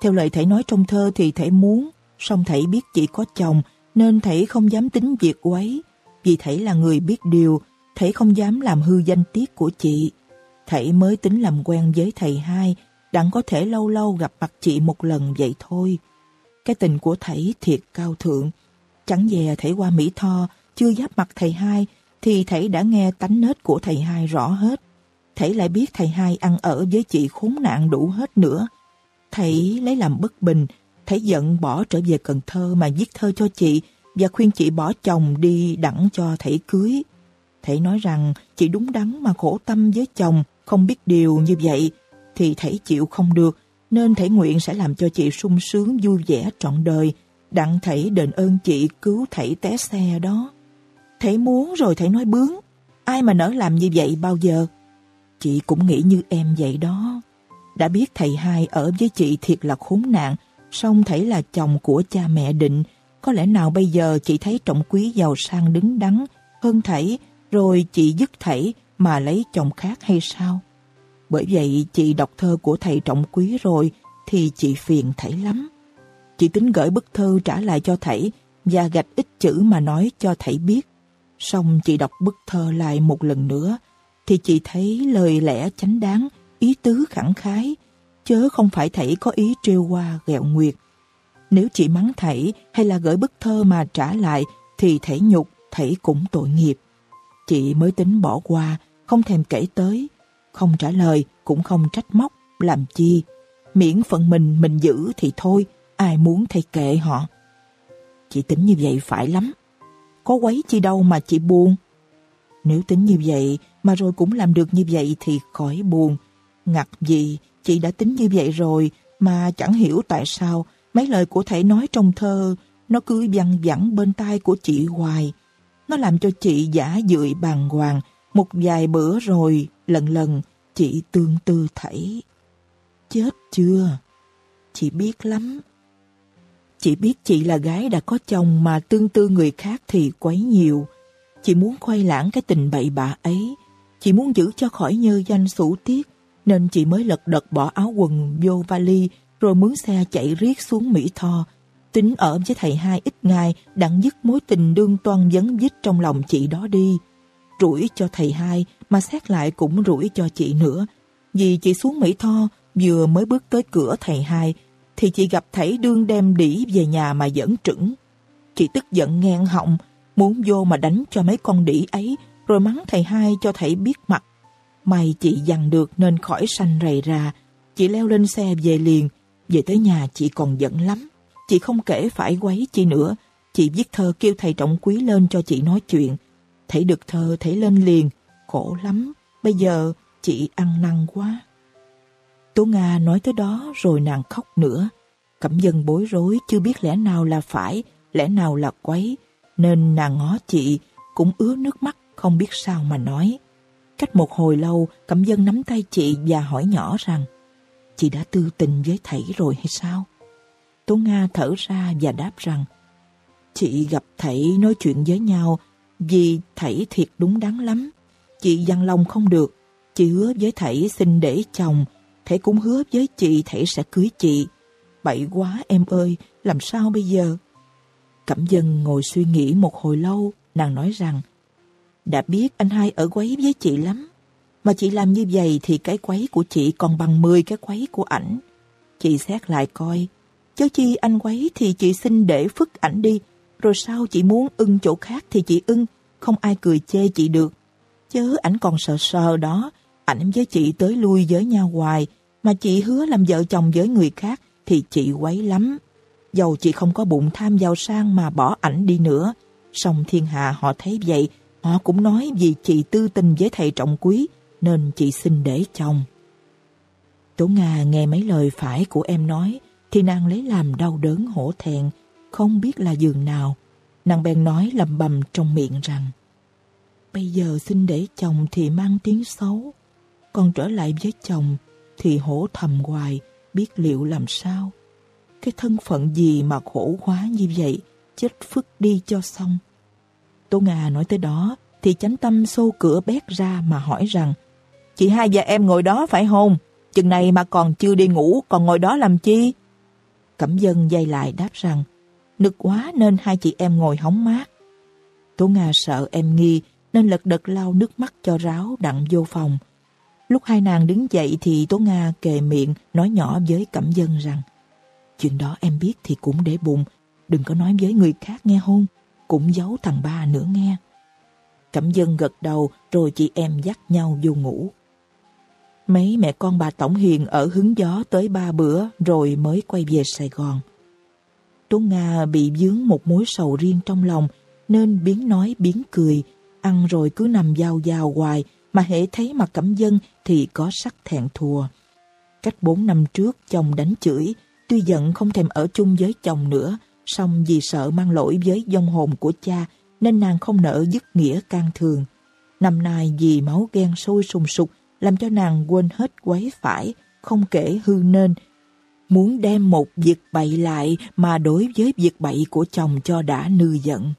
Theo lời thầy nói trong thơ thì thầy muốn, song thầy biết chị có chồng, nên thầy không dám tính việc quấy. Vì thầy là người biết điều, thầy không dám làm hư danh tiết của chị. Thầy mới tính làm quen với thầy hai, đặng có thể lâu lâu gặp mặt chị một lần vậy thôi. Cái tình của thầy thiệt cao thượng. Chẳng dè thầy qua Mỹ Tho, chưa giáp mặt thầy hai, thì thầy đã nghe tánh nết của thầy hai rõ hết. Thầy lại biết thầy hai ăn ở với chị khốn nạn đủ hết nữa. Thầy lấy làm bất bình, thầy giận bỏ trở về Cần Thơ mà viết thơ cho chị và khuyên chị bỏ chồng đi đặng cho thầy cưới. Thầy nói rằng chị đúng đắn mà khổ tâm với chồng, không biết điều như vậy, thì thầy chịu không được, nên thầy nguyện sẽ làm cho chị sung sướng vui vẻ trọn đời, đặng thầy đền ơn chị cứu thầy té xe đó. Thầy muốn rồi thầy nói bướng, ai mà nỡ làm như vậy bao giờ? Chị cũng nghĩ như em vậy đó. Đã biết thầy hai ở với chị thiệt là khốn nạn, song thầy là chồng của cha mẹ định, có lẽ nào bây giờ chị thấy trọng quý giàu sang đứng đắn hơn thảy, rồi chị dứt thảy mà lấy chồng khác hay sao? Bởi vậy chị đọc thơ của thầy trọng quý rồi thì chị phiền thảy lắm. Chị tính gửi bức thư trả lại cho thầy và gạch ít chữ mà nói cho thầy biết. Xong chị đọc bức thơ lại một lần nữa thì chị thấy lời lẽ chánh đáng, ý tứ khẳng khái, chớ không phải thầy có ý trêu qua ghẹo nguyệt. Nếu chị mắng thảy hay là gửi bức thơ mà trả lại thì thảy nhục, thảy cũng tội nghiệp. Chị mới tính bỏ qua, không thèm kể tới, không trả lời cũng không trách móc, làm chi. Miễn phận mình mình giữ thì thôi, ai muốn thì kệ họ. Chị tính như vậy phải lắm. Có quấy chi đâu mà chị buồn. Nếu tính như vậy mà rồi cũng làm được như vậy thì khỏi buồn. Ngặt gì, chị đã tính như vậy rồi mà chẳng hiểu tại sao mấy lời của thầy nói trong thơ, nó cứ văng vẳng bên tai của chị hoài. Nó làm cho chị giả dưỡi bàng hoàng một vài bữa rồi, lần lần, chị tương tư thảy. Chết chưa? Chị biết lắm. Chị biết chị là gái đã có chồng mà tương tư người khác thì quấy nhiều. Chị muốn khoai lãng cái tình bậy bạ ấy. Chị muốn giữ cho khỏi nhơ danh sủ tiết. Nên chị mới lật đật bỏ áo quần vô vali rồi mướn xe chạy riết xuống Mỹ Tho. Tính ở với thầy hai ít ngày đặng dứt mối tình đương toan vấn vít trong lòng chị đó đi. Rủi cho thầy hai, mà xét lại cũng rủi cho chị nữa. Vì chị xuống Mỹ Tho, vừa mới bước tới cửa thầy hai, thì chị gặp thầy đương đem đỉ về nhà mà dẫn trững. Chị tức giận ngang họng, muốn vô mà đánh cho mấy con đỉ ấy, rồi mắng thầy hai cho thầy biết mặt. May chị dằn được nên khỏi sanh rầy ra. Chị leo lên xe về liền. Về tới nhà chị còn giận lắm. Chị không kể phải quấy chị nữa. Chị viết thơ kêu thầy trọng quý lên cho chị nói chuyện. Thầy được thơ thầy lên liền. Khổ lắm. Bây giờ chị ăn năn quá. Tố Nga nói tới đó rồi nàng khóc nữa. Cẩm dân bối rối chưa biết lẽ nào là phải, lẽ nào là quấy. Nên nàng ngó chị cũng ứa nước mắt không biết sao mà nói. Cách một hồi lâu, Cẩm dân nắm tay chị và hỏi nhỏ rằng Chị đã tư tình với thầy rồi hay sao? Tố Nga thở ra và đáp rằng Chị gặp thầy nói chuyện với nhau vì thầy thiệt đúng đắn lắm. Chị dằn lòng không được. Chị hứa với thầy xin để chồng. Thầy cũng hứa với chị thầy sẽ cưới chị. Bậy quá em ơi, làm sao bây giờ? Cẩm dân ngồi suy nghĩ một hồi lâu, nàng nói rằng đã biết anh hai ở quấy với chị lắm. Mà chị làm như vậy thì cái quấy của chị còn bằng 10 cái quấy của ảnh. Chị xét lại coi, chớ chi anh quấy thì chị xin để phức ảnh đi, rồi sau chị muốn ưng chỗ khác thì chị ưng, không ai cười chê chị được. Chớ ảnh còn sợ sờ đó, ảnh với chị tới lui với nhau hoài, mà chị hứa làm vợ chồng với người khác thì chị quấy lắm. Dầu chị không có bụng tham giàu sang mà bỏ ảnh đi nữa, song thiên hạ họ thấy vậy, họ cũng nói vì chị tư tình với thầy trọng quý, nên chị xin để chồng. Tố Nga nghe mấy lời phải của em nói, thì nàng lấy làm đau đớn hổ thẹn, không biết là giường nào. Nàng bèn nói lầm bầm trong miệng rằng, Bây giờ xin để chồng thì mang tiếng xấu, còn trở lại với chồng thì hổ thầm hoài, biết liệu làm sao. Cái thân phận gì mà khổ quá như vậy, chết phức đi cho xong. Tố Nga nói tới đó, thì chánh tâm xô cửa bét ra mà hỏi rằng Chị hai và em ngồi đó phải không? Chừng này mà còn chưa đi ngủ, còn ngồi đó làm chi? Cẩm dân dây lại đáp rằng Nực quá nên hai chị em ngồi hóng mát. Tố Nga sợ em nghi nên lật đật lau nước mắt cho ráo đặng vô phòng. Lúc hai nàng đứng dậy thì Tố Nga kề miệng nói nhỏ với Cẩm Dân rằng Chuyện đó em biết thì cũng để bụng, đừng có nói với người khác nghe hôn, cũng giấu thằng ba nữa nghe. Cẩm Dân gật đầu rồi chị em dắt nhau vô ngủ. Mấy mẹ con bà Tổng Hiền ở hứng gió tới ba bữa rồi mới quay về Sài Gòn. Tuấn Nga bị dướng một mối sầu riêng trong lòng nên biến nói biến cười, ăn rồi cứ nằm giao giao hoài mà hễ thấy mặt cẩm dân thì có sắc thẹn thùa. Cách bốn năm trước chồng đánh chửi, tuy giận không thèm ở chung với chồng nữa, song vì sợ mang lỗi với dông hồn của cha nên nàng không nỡ dứt nghĩa can thường. Năm nay vì máu ghen sôi sùng sục làm cho nàng quên hết quấy phải, không kể hư nên. Muốn đem một việc bậy lại mà đối với việc bậy của chồng cho đã nư giận.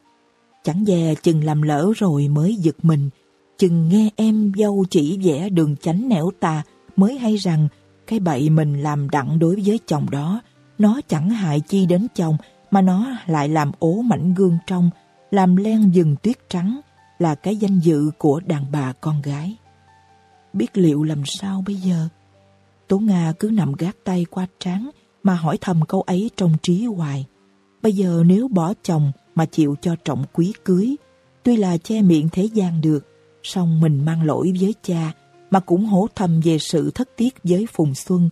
Chẳng dè chừng làm lỡ rồi mới giật mình, chừng nghe em dâu chỉ vẽ đường chánh nẻo tà mới hay rằng cái bậy mình làm đặng đối với chồng đó, nó chẳng hại chi đến chồng mà nó lại làm ố mảnh gương trong, làm len dừng tuyết trắng, là cái danh dự của đàn bà con gái. Biết liệu làm sao bây giờ? Tố Nga cứ nằm gác tay qua trán mà hỏi thầm câu ấy trong trí hoài. Bây giờ nếu bỏ chồng mà chịu cho trọng quý cưới, tuy là che miệng thế gian được, song mình mang lỗi với cha, mà cũng hổ thầm về sự thất tiết với Phùng Xuân.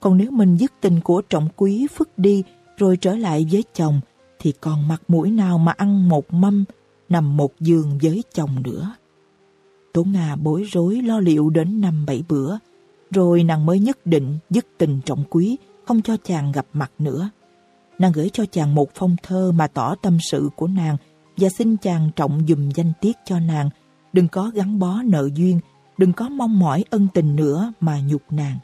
Còn nếu mình dứt tình của trọng quý phức đi rồi trở lại với chồng, thì còn mặt mũi nào mà ăn một mâm, nằm một giường với chồng nữa. Tố Nga bối rối lo liệu đến năm bảy bữa, rồi nàng mới nhất định dứt tình trọng quý, không cho chàng gặp mặt nữa. Nàng gửi cho chàng một phong thơ mà tỏ tâm sự của nàng và xin chàng trọng dùm danh tiết cho nàng, đừng có gắn bó nợ duyên, đừng có mong mỏi ân tình nữa mà nhục nàng.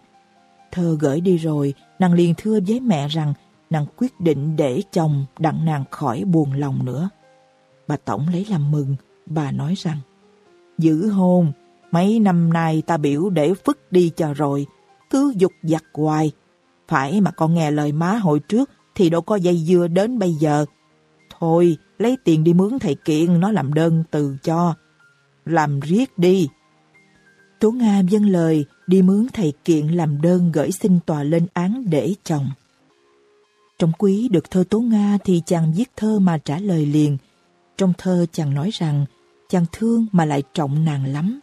Thơ gửi đi rồi, nàng liền thưa với mẹ rằng nàng quyết định để chồng đặng nàng khỏi buồn lòng nữa. Bà Tổng lấy làm mừng, bà nói rằng Giữ hôn, mấy năm nay ta biểu để phức đi cho rồi, cứ dục giặt hoài. Phải mà con nghe lời má hồi trước thì đâu có dây dưa đến bây giờ. Thôi, lấy tiền đi mướn thầy kiện nó làm đơn từ cho. Làm riết đi. Tố Nga dân lời đi mướn thầy kiện làm đơn gửi xin tòa lên án để chồng. Trong quý được thơ Tố Nga thì chàng viết thơ mà trả lời liền. Trong thơ chàng nói rằng chàng thương mà lại trọng nàng lắm.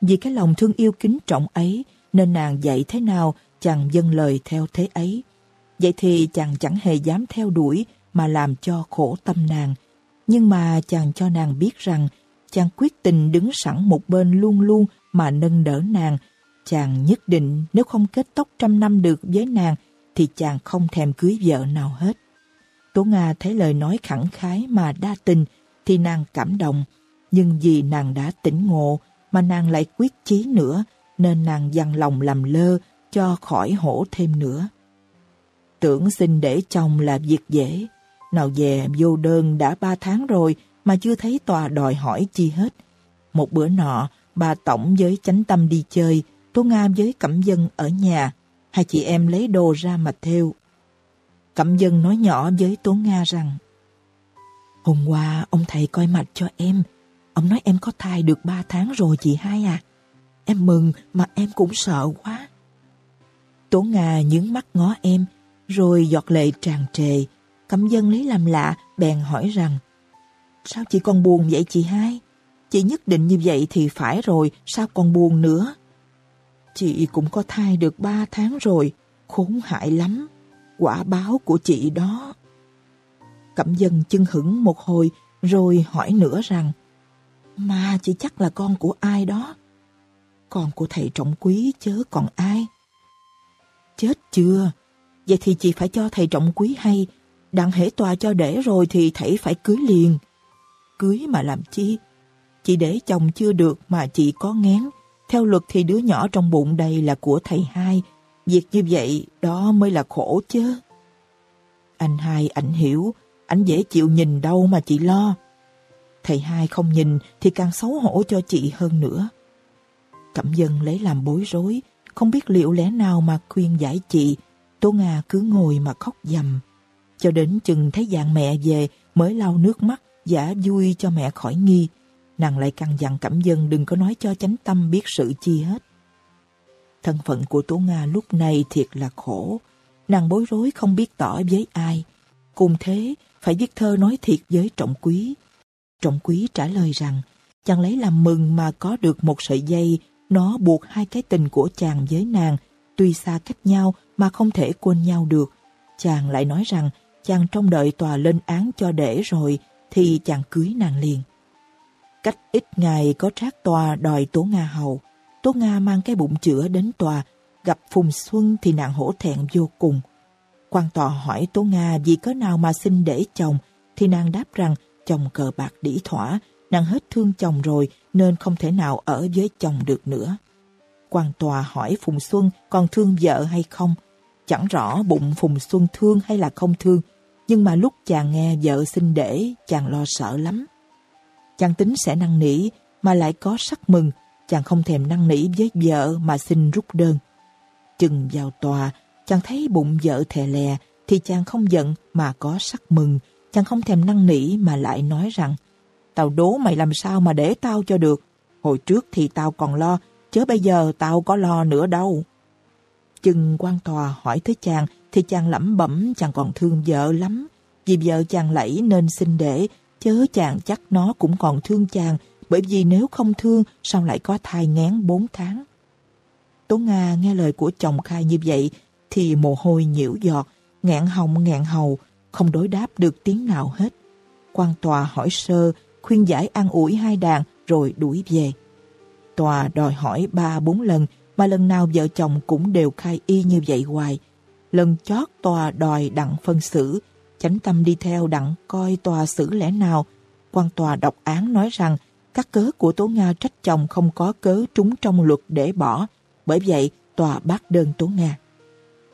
Vì cái lòng thương yêu kính trọng ấy nên nàng dạy thế nào chàng dâng lời theo thế ấy. Vậy thì chàng chẳng hề dám theo đuổi mà làm cho khổ tâm nàng. Nhưng mà chàng cho nàng biết rằng chàng quyết tình đứng sẵn một bên luôn luôn mà nâng đỡ nàng. Chàng nhất định nếu không kết tóc trăm năm được với nàng thì chàng không thèm cưới vợ nào hết. Tố Nga thấy lời nói khẳng khái mà đa tình thì nàng cảm động, nhưng vì nàng đã tỉnh ngộ mà nàng lại quyết chí nữa nên nàng dằn lòng làm lơ cho khỏi hổ thêm nữa. Tưởng xin để chồng là việc dễ, nào về vô đơn đã ba tháng rồi mà chưa thấy tòa đòi hỏi chi hết. Một bữa nọ, bà Tổng với chánh tâm đi chơi, Tố Nga với Cẩm Dân ở nhà, hai chị em lấy đồ ra mà theo. Cẩm Dân nói nhỏ với Tố Nga rằng Hôm qua ông thầy coi mạch cho em, ông nói em có thai được ba tháng rồi chị hai à. Em mừng mà em cũng sợ quá. Tố Nga nhướng mắt ngó em, rồi giọt lệ tràn trề. Cẩm Dân lấy làm lạ, bèn hỏi rằng Sao chị còn buồn vậy chị hai? Chị nhất định như vậy thì phải rồi, sao còn buồn nữa? Chị cũng có thai được ba tháng rồi, khốn hại lắm. Quả báo của chị đó. Cẩm dân chân hững một hồi, rồi hỏi nữa rằng, mà chị chắc là con của ai đó? Con của thầy trọng quý chớ còn ai? Chết chưa? Vậy thì chị phải cho thầy trọng quý hay, đặng hễ tòa cho để rồi thì thầy phải cưới liền. Cưới mà làm chi? Chị để chồng chưa được mà chị có ngén. Theo luật thì đứa nhỏ trong bụng đây là của thầy hai. Việc như vậy đó mới là khổ chứ. Anh hai ảnh hiểu, ảnh dễ chịu nhìn đâu mà chị lo. Thầy hai không nhìn thì càng xấu hổ cho chị hơn nữa. Cẩm dân lấy làm bối rối, không biết liệu lẽ nào mà khuyên giải chị. Tố Nga cứ ngồi mà khóc dầm. Cho đến chừng thấy dạng mẹ về mới lau nước mắt, giả vui cho mẹ khỏi nghi nàng lại căn dặn Cẩm Dân đừng có nói cho chánh tâm biết sự chi hết. Thân phận của Tố Nga lúc này thiệt là khổ, nàng bối rối không biết tỏ với ai. Cùng thế, phải viết thơ nói thiệt với Trọng Quý. Trọng Quý trả lời rằng, chàng lấy làm mừng mà có được một sợi dây, nó buộc hai cái tình của chàng với nàng, tuy xa cách nhau mà không thể quên nhau được. Chàng lại nói rằng, chàng trông đợi tòa lên án cho để rồi, thì chàng cưới nàng liền. Cách ít ngày có trác tòa đòi Tố Nga hầu. Tố Nga mang cái bụng chữa đến tòa, gặp Phùng Xuân thì nàng hổ thẹn vô cùng. quan tòa hỏi Tố Nga vì có nào mà xin để chồng, thì nàng đáp rằng chồng cờ bạc đỉ thỏa, nàng hết thương chồng rồi nên không thể nào ở với chồng được nữa. quan tòa hỏi Phùng Xuân còn thương vợ hay không, chẳng rõ bụng Phùng Xuân thương hay là không thương, nhưng mà lúc chàng nghe vợ xin để, chàng lo sợ lắm. Chàng tính sẽ năn nỉ, mà lại có sắc mừng, chàng không thèm năn nỉ với vợ mà xin rút đơn. Chừng vào tòa, chàng thấy bụng vợ thè lè, thì chàng không giận mà có sắc mừng, chàng không thèm năn nỉ mà lại nói rằng Tao đố mày làm sao mà để tao cho được, hồi trước thì tao còn lo, chớ bây giờ tao có lo nữa đâu. chừng quan tòa hỏi tới chàng thì chàng lẩm bẩm chàng còn thương vợ lắm. Vì vợ chàng lẫy nên xin để, chớ chàng chắc nó cũng còn thương chàng bởi vì nếu không thương sao lại có thai ngán bốn tháng. Tố Nga nghe lời của chồng khai như vậy thì mồ hôi nhiễu giọt, ngạn họng ngạn hầu, không đối đáp được tiếng nào hết. quan tòa hỏi sơ, khuyên giải an ủi hai đàn rồi đuổi về. Tòa đòi hỏi ba bốn lần mà lần nào vợ chồng cũng đều khai y như vậy hoài. Lần chót tòa đòi đặng phân xử, chánh tâm đi theo đặng coi tòa xử lẽ nào. quan tòa đọc án nói rằng các cớ của Tố Nga trách chồng không có cớ trúng trong luật để bỏ, bởi vậy tòa bác đơn Tố Nga.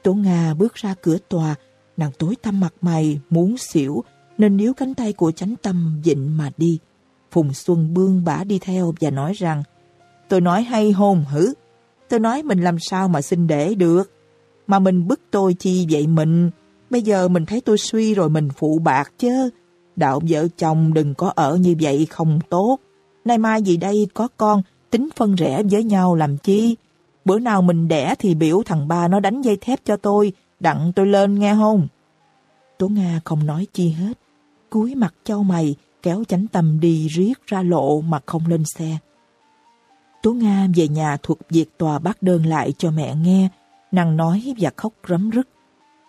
Tố Nga bước ra cửa tòa, nàng tối tăm mặt mày, muốn xỉu, nên níu cánh tay của chánh tâm dịnh mà đi. Phùng Xuân bương bả đi theo và nói rằng Tôi nói hay hôn hử, tôi nói mình làm sao mà xin để được. Mà mình bức tôi chi vậy mình, bây giờ mình thấy tôi suy rồi mình phụ bạc chứ. Đạo vợ chồng đừng có ở như vậy không tốt. Nay mai gì đây có con, tính phân rẽ với nhau làm chi. Bữa nào mình đẻ thì biểu thằng ba nó đánh dây thép cho tôi, đặng tôi lên nghe không? Tố Nga không nói chi hết. Cúi mặt châu mày, kéo chánh tâm đi riết ra lộ mà không lên xe. Tố Nga về nhà thuật việc tòa bác đơn lại cho mẹ nghe, nàng nói và khóc rấm rứt.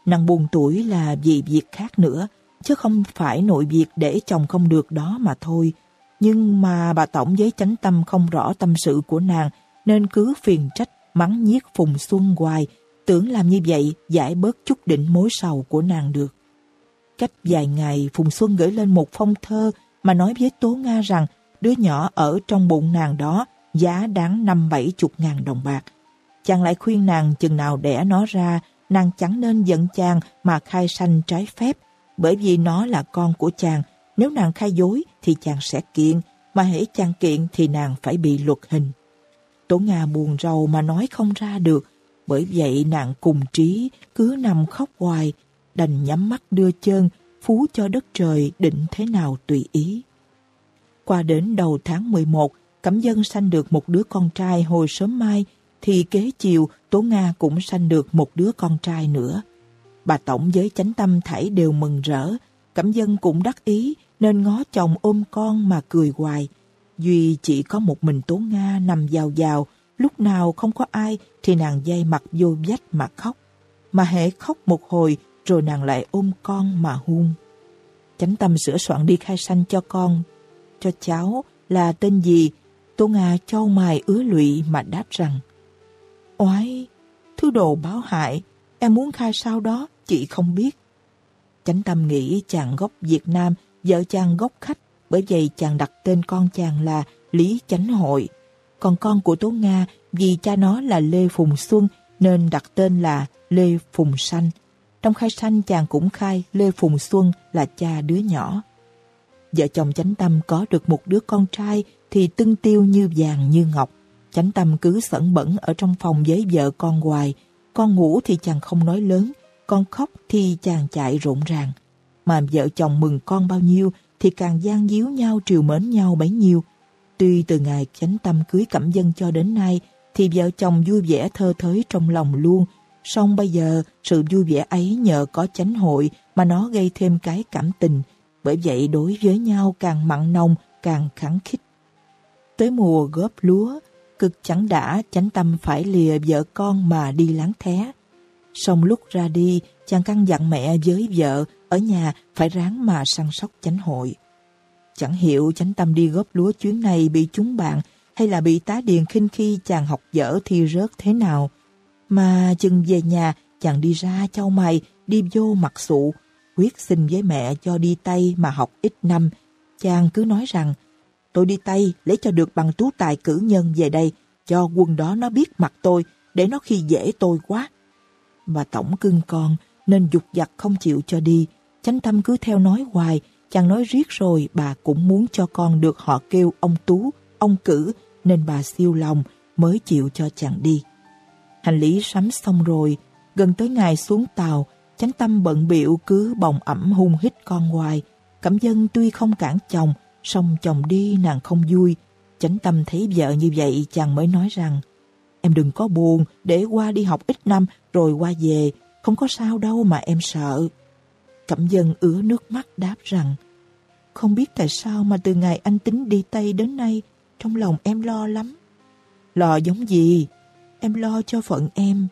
Nàng buồn tuổi là vì việc khác nữa, chứ không phải nội việc để chồng không được đó mà thôi. Nhưng mà bà Tổng với chánh tâm không rõ tâm sự của nàng, nên cứ phiền trách, mắng nhiếc Phùng Xuân hoài, tưởng làm như vậy giải bớt chút đỉnh mối sầu của nàng được. Cách vài ngày, Phùng Xuân gửi lên một phong thơ mà nói với Tố Nga rằng đứa nhỏ ở trong bụng nàng đó giá đáng năm bảy chục ngàn đồng bạc. Chàng lại khuyên nàng chừng nào đẻ nó ra, nàng chẳng nên giận chàng mà khai sanh trái phép, bởi vì nó là con của chàng. Nếu nàng khai dối thì chàng sẽ kiện, mà hễ chàng kiện thì nàng phải bị luật hình. Tố Nga buồn rầu mà nói không ra được, bởi vậy nàng cùng trí cứ nằm khóc hoài, đành nhắm mắt đưa chân, phú cho đất trời định thế nào tùy ý. Qua đến đầu tháng 11, Cẩm Dân sanh được một đứa con trai hồi sớm mai, thì kế chiều Tố Nga cũng sanh được một đứa con trai nữa. Bà Tổng với chánh tâm thảy đều mừng rỡ, Cẩm Dân cũng đắc ý nên ngó chồng ôm con mà cười hoài. Duy chỉ có một mình Tố Nga nằm vào vào, lúc nào không có ai thì nàng dây mặt vô vách mà khóc. Mà hễ khóc một hồi rồi nàng lại ôm con mà hung. Chánh tâm sửa soạn đi khai sanh cho con, cho cháu là tên gì? Tô Nga châu mài ứa lụy mà đáp rằng Oái, thứ đồ báo hại, em muốn khai sao đó, chị không biết. Chánh tâm nghĩ chàng gốc Việt Nam, vợ chàng gốc khách, bởi vậy chàng đặt tên con chàng là Lý Chánh Hội. Còn con của Tố Nga vì cha nó là Lê Phùng Xuân nên đặt tên là Lê Phùng Sanh. Trong khai sanh chàng cũng khai Lê Phùng Xuân là cha đứa nhỏ. Vợ chồng chánh tâm có được một đứa con trai thì tưng tiêu như vàng như ngọc. Chánh tâm cứ sẩn bẩn ở trong phòng với vợ con hoài. Con ngủ thì chàng không nói lớn, con khóc thì chàng chạy rộn ràng. Mà vợ chồng mừng con bao nhiêu thì càng gian díu nhau triều mến nhau bấy nhiêu. Tuy từ ngày chánh tâm cưới cẩm dân cho đến nay thì vợ chồng vui vẻ thơ thới trong lòng luôn. Song bây giờ sự vui vẻ ấy nhờ có chánh hội mà nó gây thêm cái cảm tình. Bởi vậy đối với nhau càng mặn nồng, càng kháng khích. Tới mùa góp lúa, cực chẳng đã chánh tâm phải lìa vợ con mà đi láng thé. Xong lúc ra đi, chàng căn dặn mẹ với vợ ở nhà phải ráng mà săn sóc chánh hội. Chẳng hiểu chánh tâm đi góp lúa chuyến này bị chúng bạn hay là bị tá điền khinh khi chàng học dở thi rớt thế nào. Mà chừng về nhà, chàng đi ra châu mày, đi vô mặt sụ, quyết xin với mẹ cho đi Tây mà học ít năm. Chàng cứ nói rằng, tôi đi Tây lấy cho được bằng tú tài cử nhân về đây, cho quân đó nó biết mặt tôi, để nó khi dễ tôi quá. mà tổng cưng con, nên dục giặt không chịu cho đi. Chánh tâm cứ theo nói hoài, chàng nói riết rồi bà cũng muốn cho con được họ kêu ông Tú, ông cử, nên bà siêu lòng mới chịu cho chàng đi. Hành lý sắm xong rồi, gần tới ngày xuống tàu, chánh tâm bận biệu cứ bồng ẩm hung hít con hoài. Cẩm dân tuy không cản chồng, song chồng đi nàng không vui. Chánh tâm thấy vợ như vậy chàng mới nói rằng Em đừng có buồn, để qua đi học ít năm rồi qua về, không có sao đâu mà em sợ. Cẩm dân ứa nước mắt đáp rằng, không biết tại sao mà từ ngày anh tính đi Tây đến nay, trong lòng em lo lắm. Lo giống gì? Em lo cho phận em.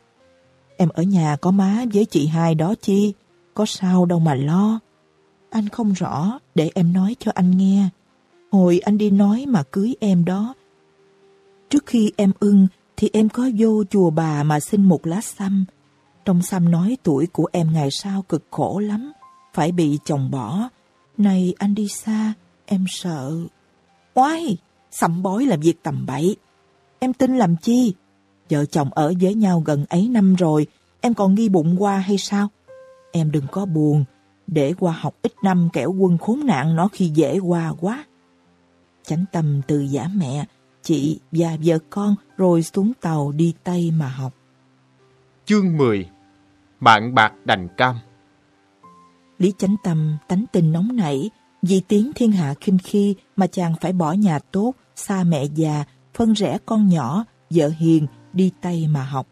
Em ở nhà có má với chị hai đó chi, có sao đâu mà lo. Anh không rõ, để em nói cho anh nghe. Hồi anh đi nói mà cưới em đó. Trước khi em ưng thì em có vô chùa bà mà xin một lá xăm. Trong xăm nói tuổi của em ngày sau cực khổ lắm, phải bị chồng bỏ. Này anh đi xa, em sợ. Oai, sầm bói làm việc tầm bậy. Em tin làm chi? Vợ chồng ở với nhau gần ấy năm rồi, em còn nghi bụng qua hay sao? Em đừng có buồn, để qua học ít năm kẻo quân khốn nạn nó khi dễ qua quá. Chánh tâm từ giả mẹ, chị và vợ con rồi xuống tàu đi Tây mà học. Chương 10 Bạn bạc đành cam Lý Chánh Tâm tánh tình nóng nảy, vì tiếng thiên hạ khinh khi mà chàng phải bỏ nhà tốt, xa mẹ già, phân rẽ con nhỏ, vợ hiền, đi tay mà học.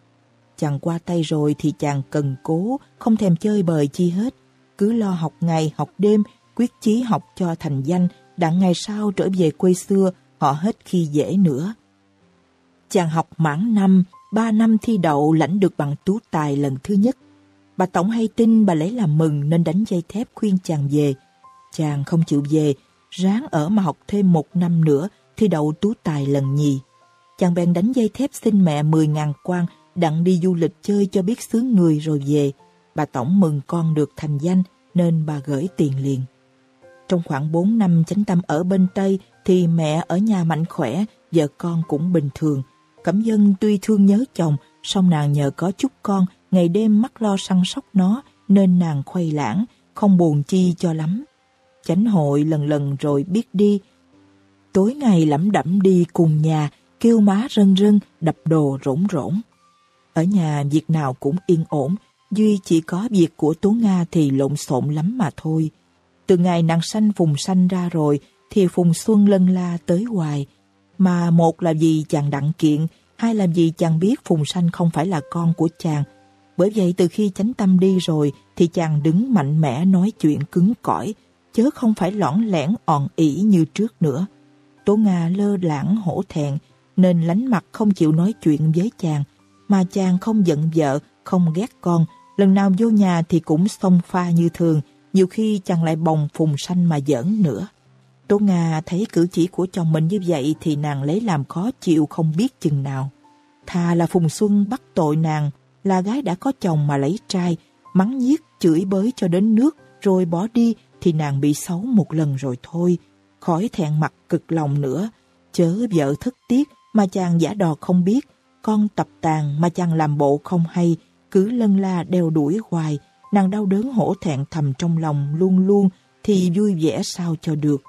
Chàng qua tay rồi thì chàng cần cố, không thèm chơi bời chi hết. Cứ lo học ngày, học đêm, quyết chí học cho thành danh, đặng ngày sau trở về quê xưa, họ hết khi dễ nữa. Chàng học mãn năm, ba năm thi đậu lãnh được bằng tú tài lần thứ nhất. Bà Tổng hay tin bà lấy làm mừng nên đánh dây thép khuyên chàng về. Chàng không chịu về, ráng ở mà học thêm một năm nữa, thi đậu tú tài lần nhì. Chàng bèn đánh dây thép xin mẹ 10.000 quan đặng đi du lịch chơi cho biết xứ người rồi về. Bà Tổng mừng con được thành danh nên bà gửi tiền liền. Trong khoảng 4 năm chánh tâm ở bên Tây thì mẹ ở nhà mạnh khỏe, vợ con cũng bình thường. Cẩm dân tuy thương nhớ chồng, song nàng nhờ có chút con, ngày đêm mắt lo săn sóc nó, nên nàng khuây lãng, không buồn chi cho lắm. Chánh hội lần lần rồi biết đi. Tối ngày lẩm đẩm đi cùng nhà, kêu má rân rân, đập đồ rỗng rỗng. Ở nhà việc nào cũng yên ổn, duy chỉ có việc của Tố Nga thì lộn xộn lắm mà thôi. Từ ngày nàng sanh Phùng sanh ra rồi, thì Phùng Xuân lân la tới hoài. Mà một là vì chàng đặng kiện, hai là vì chàng biết Phùng sanh không phải là con của chàng. Bởi vậy từ khi chánh tâm đi rồi, thì chàng đứng mạnh mẽ nói chuyện cứng cỏi, chớ không phải lỏng lẻn òn ỉ như trước nữa. Tố Nga lơ lãng hổ thẹn, nên lánh mặt không chịu nói chuyện với chàng, mà chàng không giận vợ, không ghét con, lần nào vô nhà thì cũng xông pha như thường, nhiều khi chàng lại bồng phùng xanh mà giỡn nữa. Tố Nga thấy cử chỉ của chồng mình như vậy thì nàng lấy làm khó chịu không biết chừng nào. Thà là Phùng Xuân bắt tội nàng, là gái đã có chồng mà lấy trai, mắng nhiếc, chửi bới cho đến nước, rồi bỏ đi thì nàng bị xấu một lần rồi thôi. Khỏi thẹn mặt cực lòng nữa, chớ vợ thất tiếc mà chàng giả đò không biết, con tập tàn mà chàng làm bộ không hay, cứ lân la đeo đuổi hoài, nàng đau đớn hổ thẹn thầm trong lòng luôn luôn thì vui vẻ sao cho được.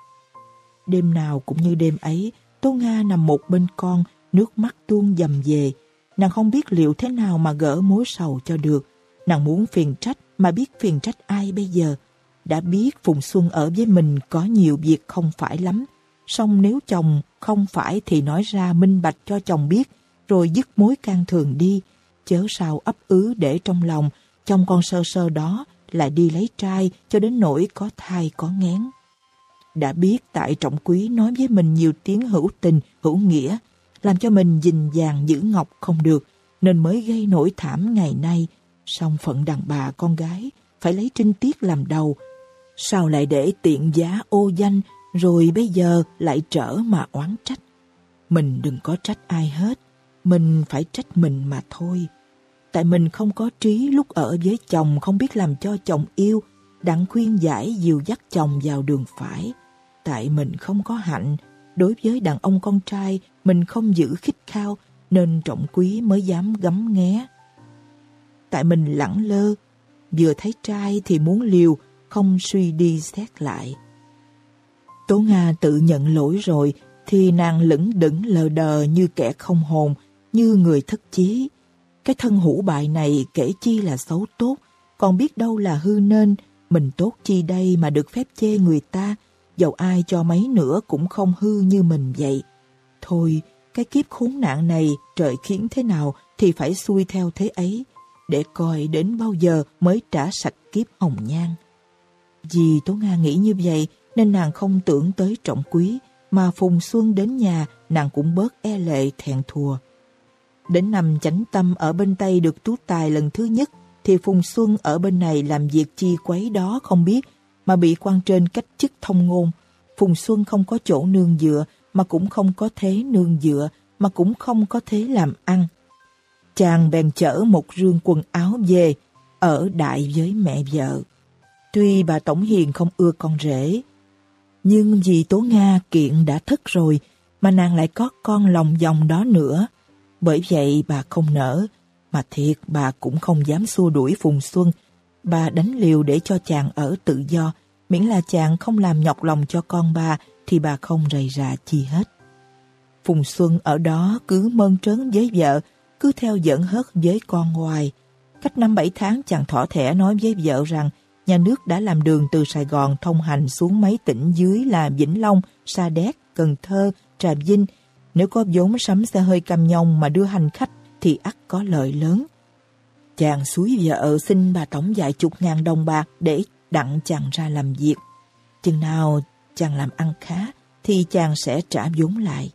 Đêm nào cũng như đêm ấy, Tô Nga nằm một bên con, nước mắt tuôn dầm về. Nàng không biết liệu thế nào mà gỡ mối sầu cho được. Nàng muốn phiền trách mà biết phiền trách ai bây giờ. Đã biết Phùng Xuân ở với mình có nhiều việc không phải lắm. Song nếu chồng không phải thì nói ra minh bạch cho chồng biết, rồi dứt mối can thường đi. Chớ sao ấp ứ để trong lòng, trong con sơ sơ đó lại đi lấy trai cho đến nỗi có thai có ngén. Đã biết tại trọng quý nói với mình nhiều tiếng hữu tình, hữu nghĩa, làm cho mình dình dàng giữ ngọc không được, nên mới gây nỗi thảm ngày nay. Song phận đàn bà con gái phải lấy trinh tiết làm đầu. Sao lại để tiện giá ô danh, rồi bây giờ lại trở mà oán trách? Mình đừng có trách ai hết, mình phải trách mình mà thôi. Tại mình không có trí lúc ở với chồng không biết làm cho chồng yêu, đặng khuyên giải dìu dắt chồng vào đường phải. Tại mình không có hạnh, đối với đàn ông con trai mình không giữ khích khao nên trọng quý mới dám gấm nghé. Tại mình lẳng lơ, vừa thấy trai thì muốn liều, không suy đi xét lại. Tố Nga tự nhận lỗi rồi thì nàng lững đững lờ đờ như kẻ không hồn, như người thất chí. Cái thân hữu bại này kể chi là xấu tốt, còn biết đâu là hư nên, mình tốt chi đây mà được phép chê người ta, dầu ai cho mấy nữa cũng không hư như mình vậy. Thôi, cái kiếp khốn nạn này trời khiến thế nào thì phải xuôi theo thế ấy, để coi đến bao giờ mới trả sạch kiếp hồng nhan. Vì Tố Nga nghĩ như vậy nên nàng không tưởng tới trọng quý, mà Phùng Xuân đến nhà nàng cũng bớt e lệ thẹn thùa. Đến năm chánh tâm ở bên Tây được tú tài lần thứ nhất, thì Phùng Xuân ở bên này làm việc chi quấy đó không biết, mà bị quan trên cách chức thông ngôn. Phùng Xuân không có chỗ nương dựa, mà cũng không có thế nương dựa, mà cũng không có thế làm ăn. Chàng bèn chở một rương quần áo về, ở đại với mẹ vợ. Tuy bà Tổng Hiền không ưa con rể, nhưng vì Tố Nga kiện đã thất rồi, mà nàng lại có con lòng dòng đó nữa. Bởi vậy bà không nỡ, mà thiệt bà cũng không dám xua đuổi Phùng Xuân. Bà đánh liều để cho chàng ở tự do, miễn là chàng không làm nhọc lòng cho con bà thì bà không rầy rà chi hết. Phùng Xuân ở đó cứ mơn trớn với vợ, cứ theo dẫn hớt với con hoài. Cách năm bảy tháng chàng thỏ thẻ nói với vợ rằng nhà nước đã làm đường từ Sài Gòn thông hành xuống mấy tỉnh dưới là Vĩnh Long, Sa Đéc, Cần Thơ, Trà Vinh. Nếu có vốn sắm xe hơi cam nhông mà đưa hành khách thì ắt có lợi lớn. Chàng suối vợ xin bà tổng vài chục ngàn đồng bạc để đặng chàng ra làm việc. Chừng nào chàng làm ăn khá thì chàng sẽ trả vốn lại.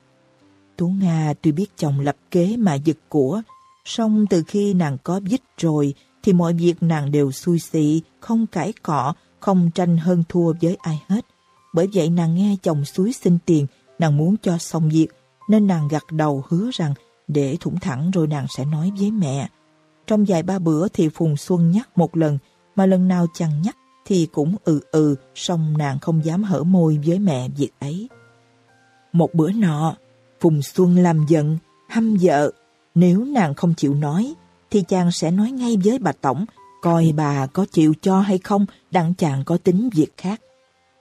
Tú Nga tuy biết chồng lập kế mà giật của, song từ khi nàng có dích rồi thì mọi việc nàng đều xui xị, không cãi cọ, không tranh hơn thua với ai hết. Bởi vậy nàng nghe chồng suối xin tiền, nàng muốn cho xong việc, nên nàng gật đầu hứa rằng để thủng thẳng rồi nàng sẽ nói với mẹ. Trong vài ba bữa thì Phùng Xuân nhắc một lần, mà lần nào chẳng nhắc thì cũng ừ ừ, song nàng không dám hở môi với mẹ việc ấy. Một bữa nọ, Phùng Xuân làm giận, hăm vợ. Nếu nàng không chịu nói, thì chàng sẽ nói ngay với bà Tổng, coi bà có chịu cho hay không, đặng chàng có tính việc khác.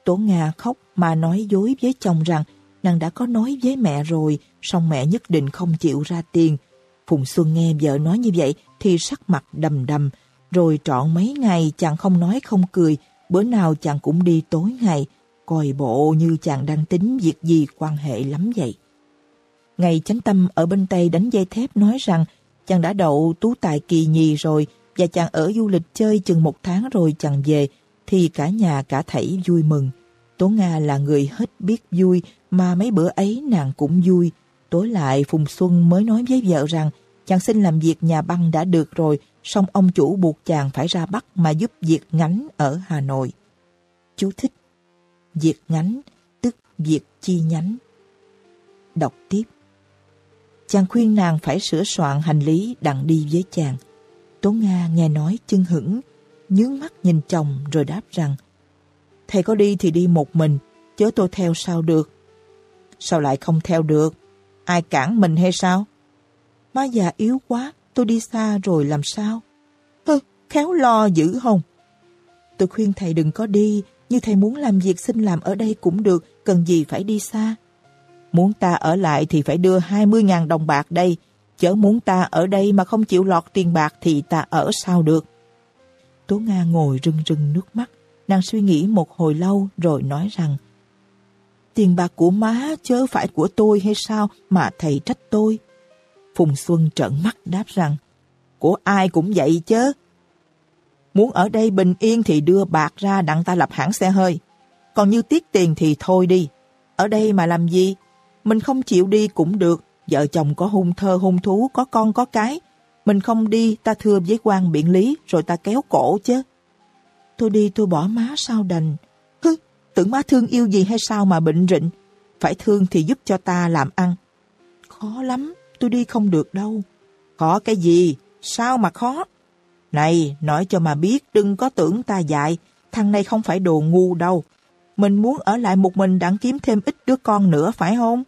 Tố Nga khóc mà nói dối với chồng rằng nàng đã có nói với mẹ rồi, song mẹ nhất định không chịu ra tiền. Phùng Xuân nghe vợ nói như vậy thì sắc mặt đầm đầm, rồi trọn mấy ngày chàng không nói không cười, bữa nào chàng cũng đi tối ngày, coi bộ như chàng đang tính việc gì quan hệ lắm vậy. Ngày chánh tâm ở bên Tây đánh dây thép nói rằng chàng đã đậu tú tài kỳ nhì rồi và chàng ở du lịch chơi chừng một tháng rồi chàng về thì cả nhà cả thảy vui mừng. Tố Nga là người hết biết vui mà mấy bữa ấy nàng cũng vui. Tối lại Phùng Xuân mới nói với vợ rằng chàng xin làm việc nhà băng đã được rồi song ông chủ buộc chàng phải ra Bắc mà giúp diệt ngánh ở Hà Nội. Chú thích diệt ngánh tức diệt chi nhánh. Đọc tiếp Chàng khuyên nàng phải sửa soạn hành lý đặng đi với chàng. Tố Nga nghe nói chân hững, nhướng mắt nhìn chồng rồi đáp rằng Thầy có đi thì đi một mình, chớ tôi theo sao được. Sao lại không theo được? Ai cản mình hay sao? Má già yếu quá, tôi đi xa rồi làm sao? Hơ, khéo lo dữ hồng. Tôi khuyên thầy đừng có đi, như thầy muốn làm việc xin làm ở đây cũng được, cần gì phải đi xa. Muốn ta ở lại thì phải đưa 20.000 đồng bạc đây, chớ muốn ta ở đây mà không chịu lọt tiền bạc thì ta ở sao được. Tố Nga ngồi rưng rưng nước mắt, nàng suy nghĩ một hồi lâu rồi nói rằng Tiền bạc của má chớ phải của tôi hay sao mà thầy trách tôi. Phùng Xuân trợn mắt đáp rằng Của ai cũng vậy chứ. Muốn ở đây bình yên thì đưa bạc ra đặng ta lập hãng xe hơi. Còn như tiếc tiền thì thôi đi. Ở đây mà làm gì? Mình không chịu đi cũng được, vợ chồng có hung thơ hung thú, có con có cái. Mình không đi, ta thưa với quan biện lý, rồi ta kéo cổ chứ. Tôi đi tôi bỏ má sao đành. Hứ, tưởng má thương yêu gì hay sao mà bệnh rịnh. Phải thương thì giúp cho ta làm ăn. Khó lắm, tôi đi không được đâu. Khó cái gì? Sao mà khó? Này, nói cho mà biết, đừng có tưởng ta dại. Thằng này không phải đồ ngu đâu. Mình muốn ở lại một mình đặng kiếm thêm ít đứa con nữa phải không?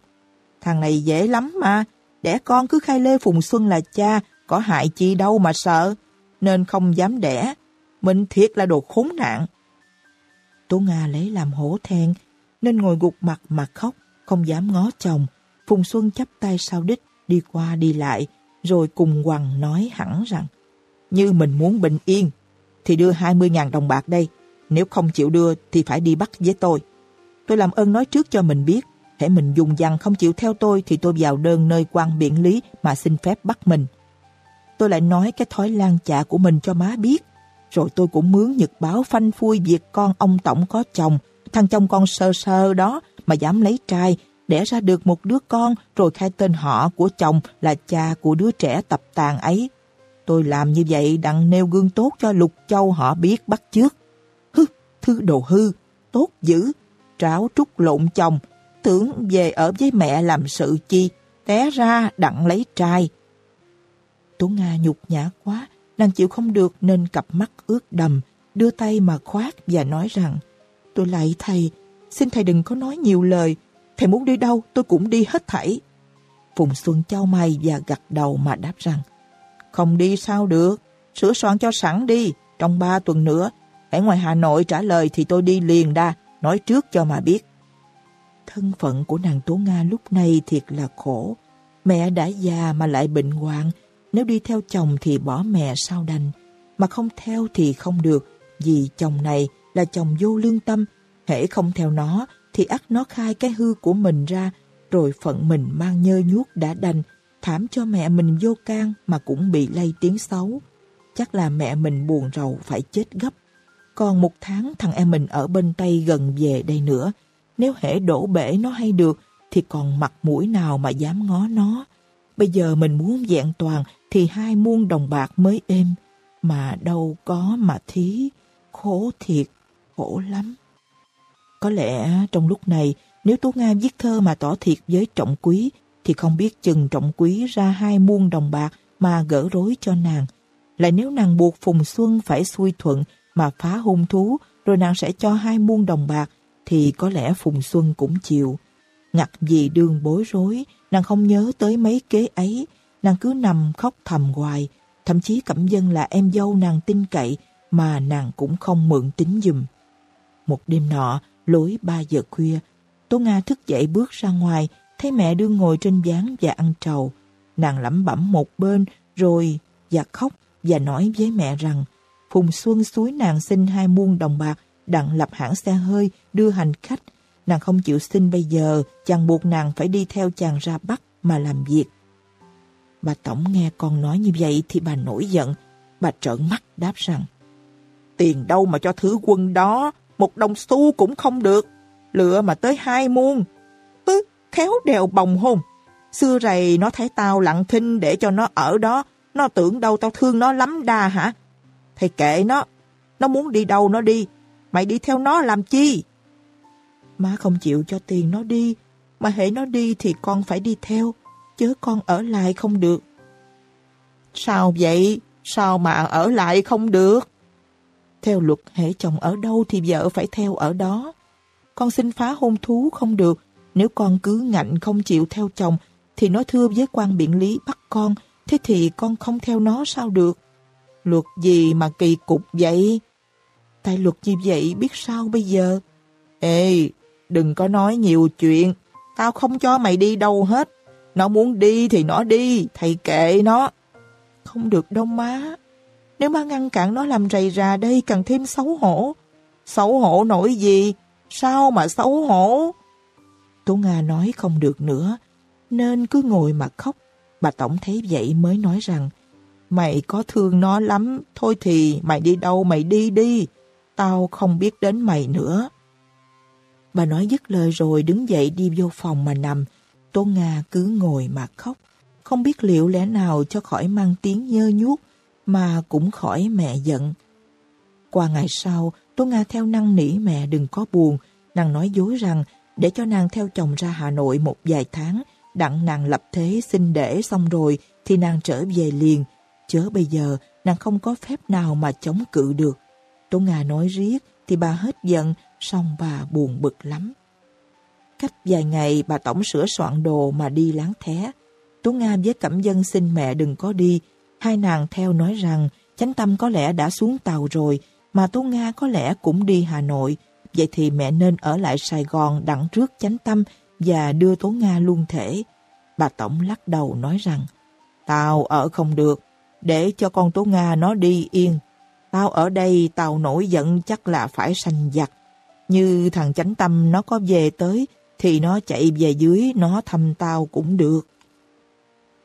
Thằng này dễ lắm mà, đẻ con cứ khai lê Phùng Xuân là cha, có hại chi đâu mà sợ, nên không dám đẻ. Mình thiệt là đồ khốn nạn. Tố Nga lấy làm hổ thẹn, nên ngồi gục mặt mà khóc, không dám ngó chồng. Phùng Xuân chắp tay sau đích, đi qua đi lại, rồi cùng Hoàng nói hẳn rằng, như mình muốn bình yên, thì đưa 20.000 đồng bạc đây, nếu không chịu đưa thì phải đi bắt với tôi. Tôi làm ơn nói trước cho mình biết, Hễ mình dùng dằn không chịu theo tôi thì tôi vào đơn nơi quan biện lý mà xin phép bắt mình. Tôi lại nói cái thói lan chạ của mình cho má biết. Rồi tôi cũng mướn nhật báo phanh phui việc con ông Tổng có chồng. Thằng chồng con sơ sơ đó mà dám lấy trai, đẻ ra được một đứa con rồi khai tên họ của chồng là cha của đứa trẻ tập tàn ấy. Tôi làm như vậy đặng nêu gương tốt cho Lục Châu họ biết bắt trước. Hứ, thứ đồ hư, tốt dữ, tráo trúc lộn chồng, tưởng về ở với mẹ làm sự chi, té ra đặng lấy trai. Tú Nga nhục nhã quá, nàng chịu không được nên cặp mắt ướt đầm, đưa tay mà khoát và nói rằng Tôi lạy thầy, xin thầy đừng có nói nhiều lời, thầy muốn đi đâu tôi cũng đi hết thảy. Phùng Xuân trao mày và gật đầu mà đáp rằng Không đi sao được, sửa soạn cho sẵn đi, trong ba tuần nữa. Ở ngoài Hà Nội trả lời thì tôi đi liền đa, nói trước cho mà biết. Thân phận của nàng Tố Nga lúc này thiệt là khổ. Mẹ đã già mà lại bệnh hoạn, nếu đi theo chồng thì bỏ mẹ sao đành, mà không theo thì không được, vì chồng này là chồng vô lương tâm, hễ không theo nó thì ắt nó khai cái hư của mình ra, rồi phận mình mang nhơ nhuốc đã đành, thảm cho mẹ mình vô can mà cũng bị lây tiếng xấu. Chắc là mẹ mình buồn rầu phải chết gấp. Còn một tháng thằng em mình ở bên Tây gần về đây nữa, nếu hễ đổ bể nó hay được thì còn mặt mũi nào mà dám ngó nó. Bây giờ mình muốn dạng toàn thì hai muôn đồng bạc mới êm, mà đâu có mà thí, khổ thiệt, khổ lắm. Có lẽ trong lúc này, nếu Tố Nga viết thơ mà tỏ thiệt với trọng quý, thì không biết chừng trọng quý ra hai muôn đồng bạc mà gỡ rối cho nàng. Lại nếu nàng buộc Phùng Xuân phải xuôi thuận mà phá hung thú, rồi nàng sẽ cho hai muôn đồng bạc, thì có lẽ Phùng Xuân cũng chịu. Ngặt vì đường bối rối, nàng không nhớ tới mấy kế ấy, nàng cứ nằm khóc thầm hoài, thậm chí Cẩm Dân là em dâu nàng tin cậy mà nàng cũng không mượn tính dùm. Một đêm nọ, lối 3 giờ khuya, Tố Nga thức dậy bước ra ngoài, thấy mẹ đương ngồi trên gián và ăn trầu. Nàng lẩm bẩm một bên, rồi và khóc và nói với mẹ rằng Phùng Xuân suối nàng xin hai muôn đồng bạc đặng lập hãng xe hơi đưa hành khách. Nàng không chịu xin bây giờ, chàng buộc nàng phải đi theo chàng ra Bắc mà làm việc. Bà Tổng nghe con nói như vậy thì bà nổi giận. Bà trợn mắt đáp rằng Tiền đâu mà cho thứ quân đó, một đồng xu cũng không được. Lựa mà tới hai muôn. Ứ, khéo đèo bồng hôn. Xưa rầy nó thấy tao lặng thinh để cho nó ở đó. Nó tưởng đâu tao thương nó lắm đa hả? Thầy kệ nó. Nó muốn đi đâu nó đi. Mày đi theo nó làm chi? Má không chịu cho tiền nó đi. Mà hễ nó đi thì con phải đi theo. chứ con ở lại không được. Sao vậy? Sao mà ở lại không được? Theo luật hễ chồng ở đâu thì vợ phải theo ở đó. Con xin phá hôn thú không được. Nếu con cứ ngạnh không chịu theo chồng thì nó thưa với quan biện lý bắt con. Thế thì con không theo nó sao được? Luật gì mà kỳ cục vậy? Tại luật như vậy biết sao bây giờ? Ê, đừng có nói nhiều chuyện. Tao không cho mày đi đâu hết. Nó muốn đi thì nó đi, thầy kệ nó. Không được đâu má. Nếu má ngăn cản nó làm rầy ra đây càng thêm xấu hổ. Xấu hổ nổi gì? Sao mà xấu hổ? Tố Nga nói không được nữa, nên cứ ngồi mà khóc. Bà Tổng thấy vậy mới nói rằng, Mày có thương nó lắm, thôi thì mày đi đâu mày đi đi, tao không biết đến mày nữa. Bà nói dứt lời rồi đứng dậy đi vô phòng mà nằm, Tố Nga cứ ngồi mà khóc, không biết liệu lẽ nào cho khỏi mang tiếng nhơ nhuốc, mà cũng khỏi mẹ giận. Qua ngày sau, Tố Nga theo năng nỉ mẹ đừng có buồn, nàng nói dối rằng để cho nàng theo chồng ra Hà Nội một vài tháng, đặng nàng lập thế xin để xong rồi thì nàng trở về liền, chớ bây giờ nàng không có phép nào mà chống cự được. Tố Nga nói riết thì bà hết giận, xong bà buồn bực lắm. Cách vài ngày bà tổng sửa soạn đồ mà đi láng thé. Tố Nga với Cẩm Dân xin mẹ đừng có đi. Hai nàng theo nói rằng Chánh Tâm có lẽ đã xuống tàu rồi, mà tú Nga có lẽ cũng đi Hà Nội. Vậy thì mẹ nên ở lại Sài Gòn đặng trước Chánh Tâm và đưa Tố Nga luôn thể. Bà Tổng lắc đầu nói rằng, Tao ở không được, để cho con Tố Nga nó đi yên. Tao ở đây tao nổi giận chắc là phải sanh giặc. Như thằng Chánh Tâm nó có về tới thì nó chạy về dưới nó thăm tao cũng được.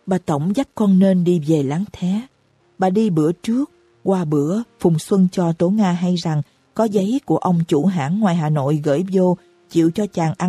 Bà Tổng dắt con nên đi về láng thé. Bà đi bữa trước, qua bữa Phùng Xuân cho Tố Nga hay rằng có giấy của ông chủ hãng ngoài Hà Nội gửi vô chịu cho chàng ăn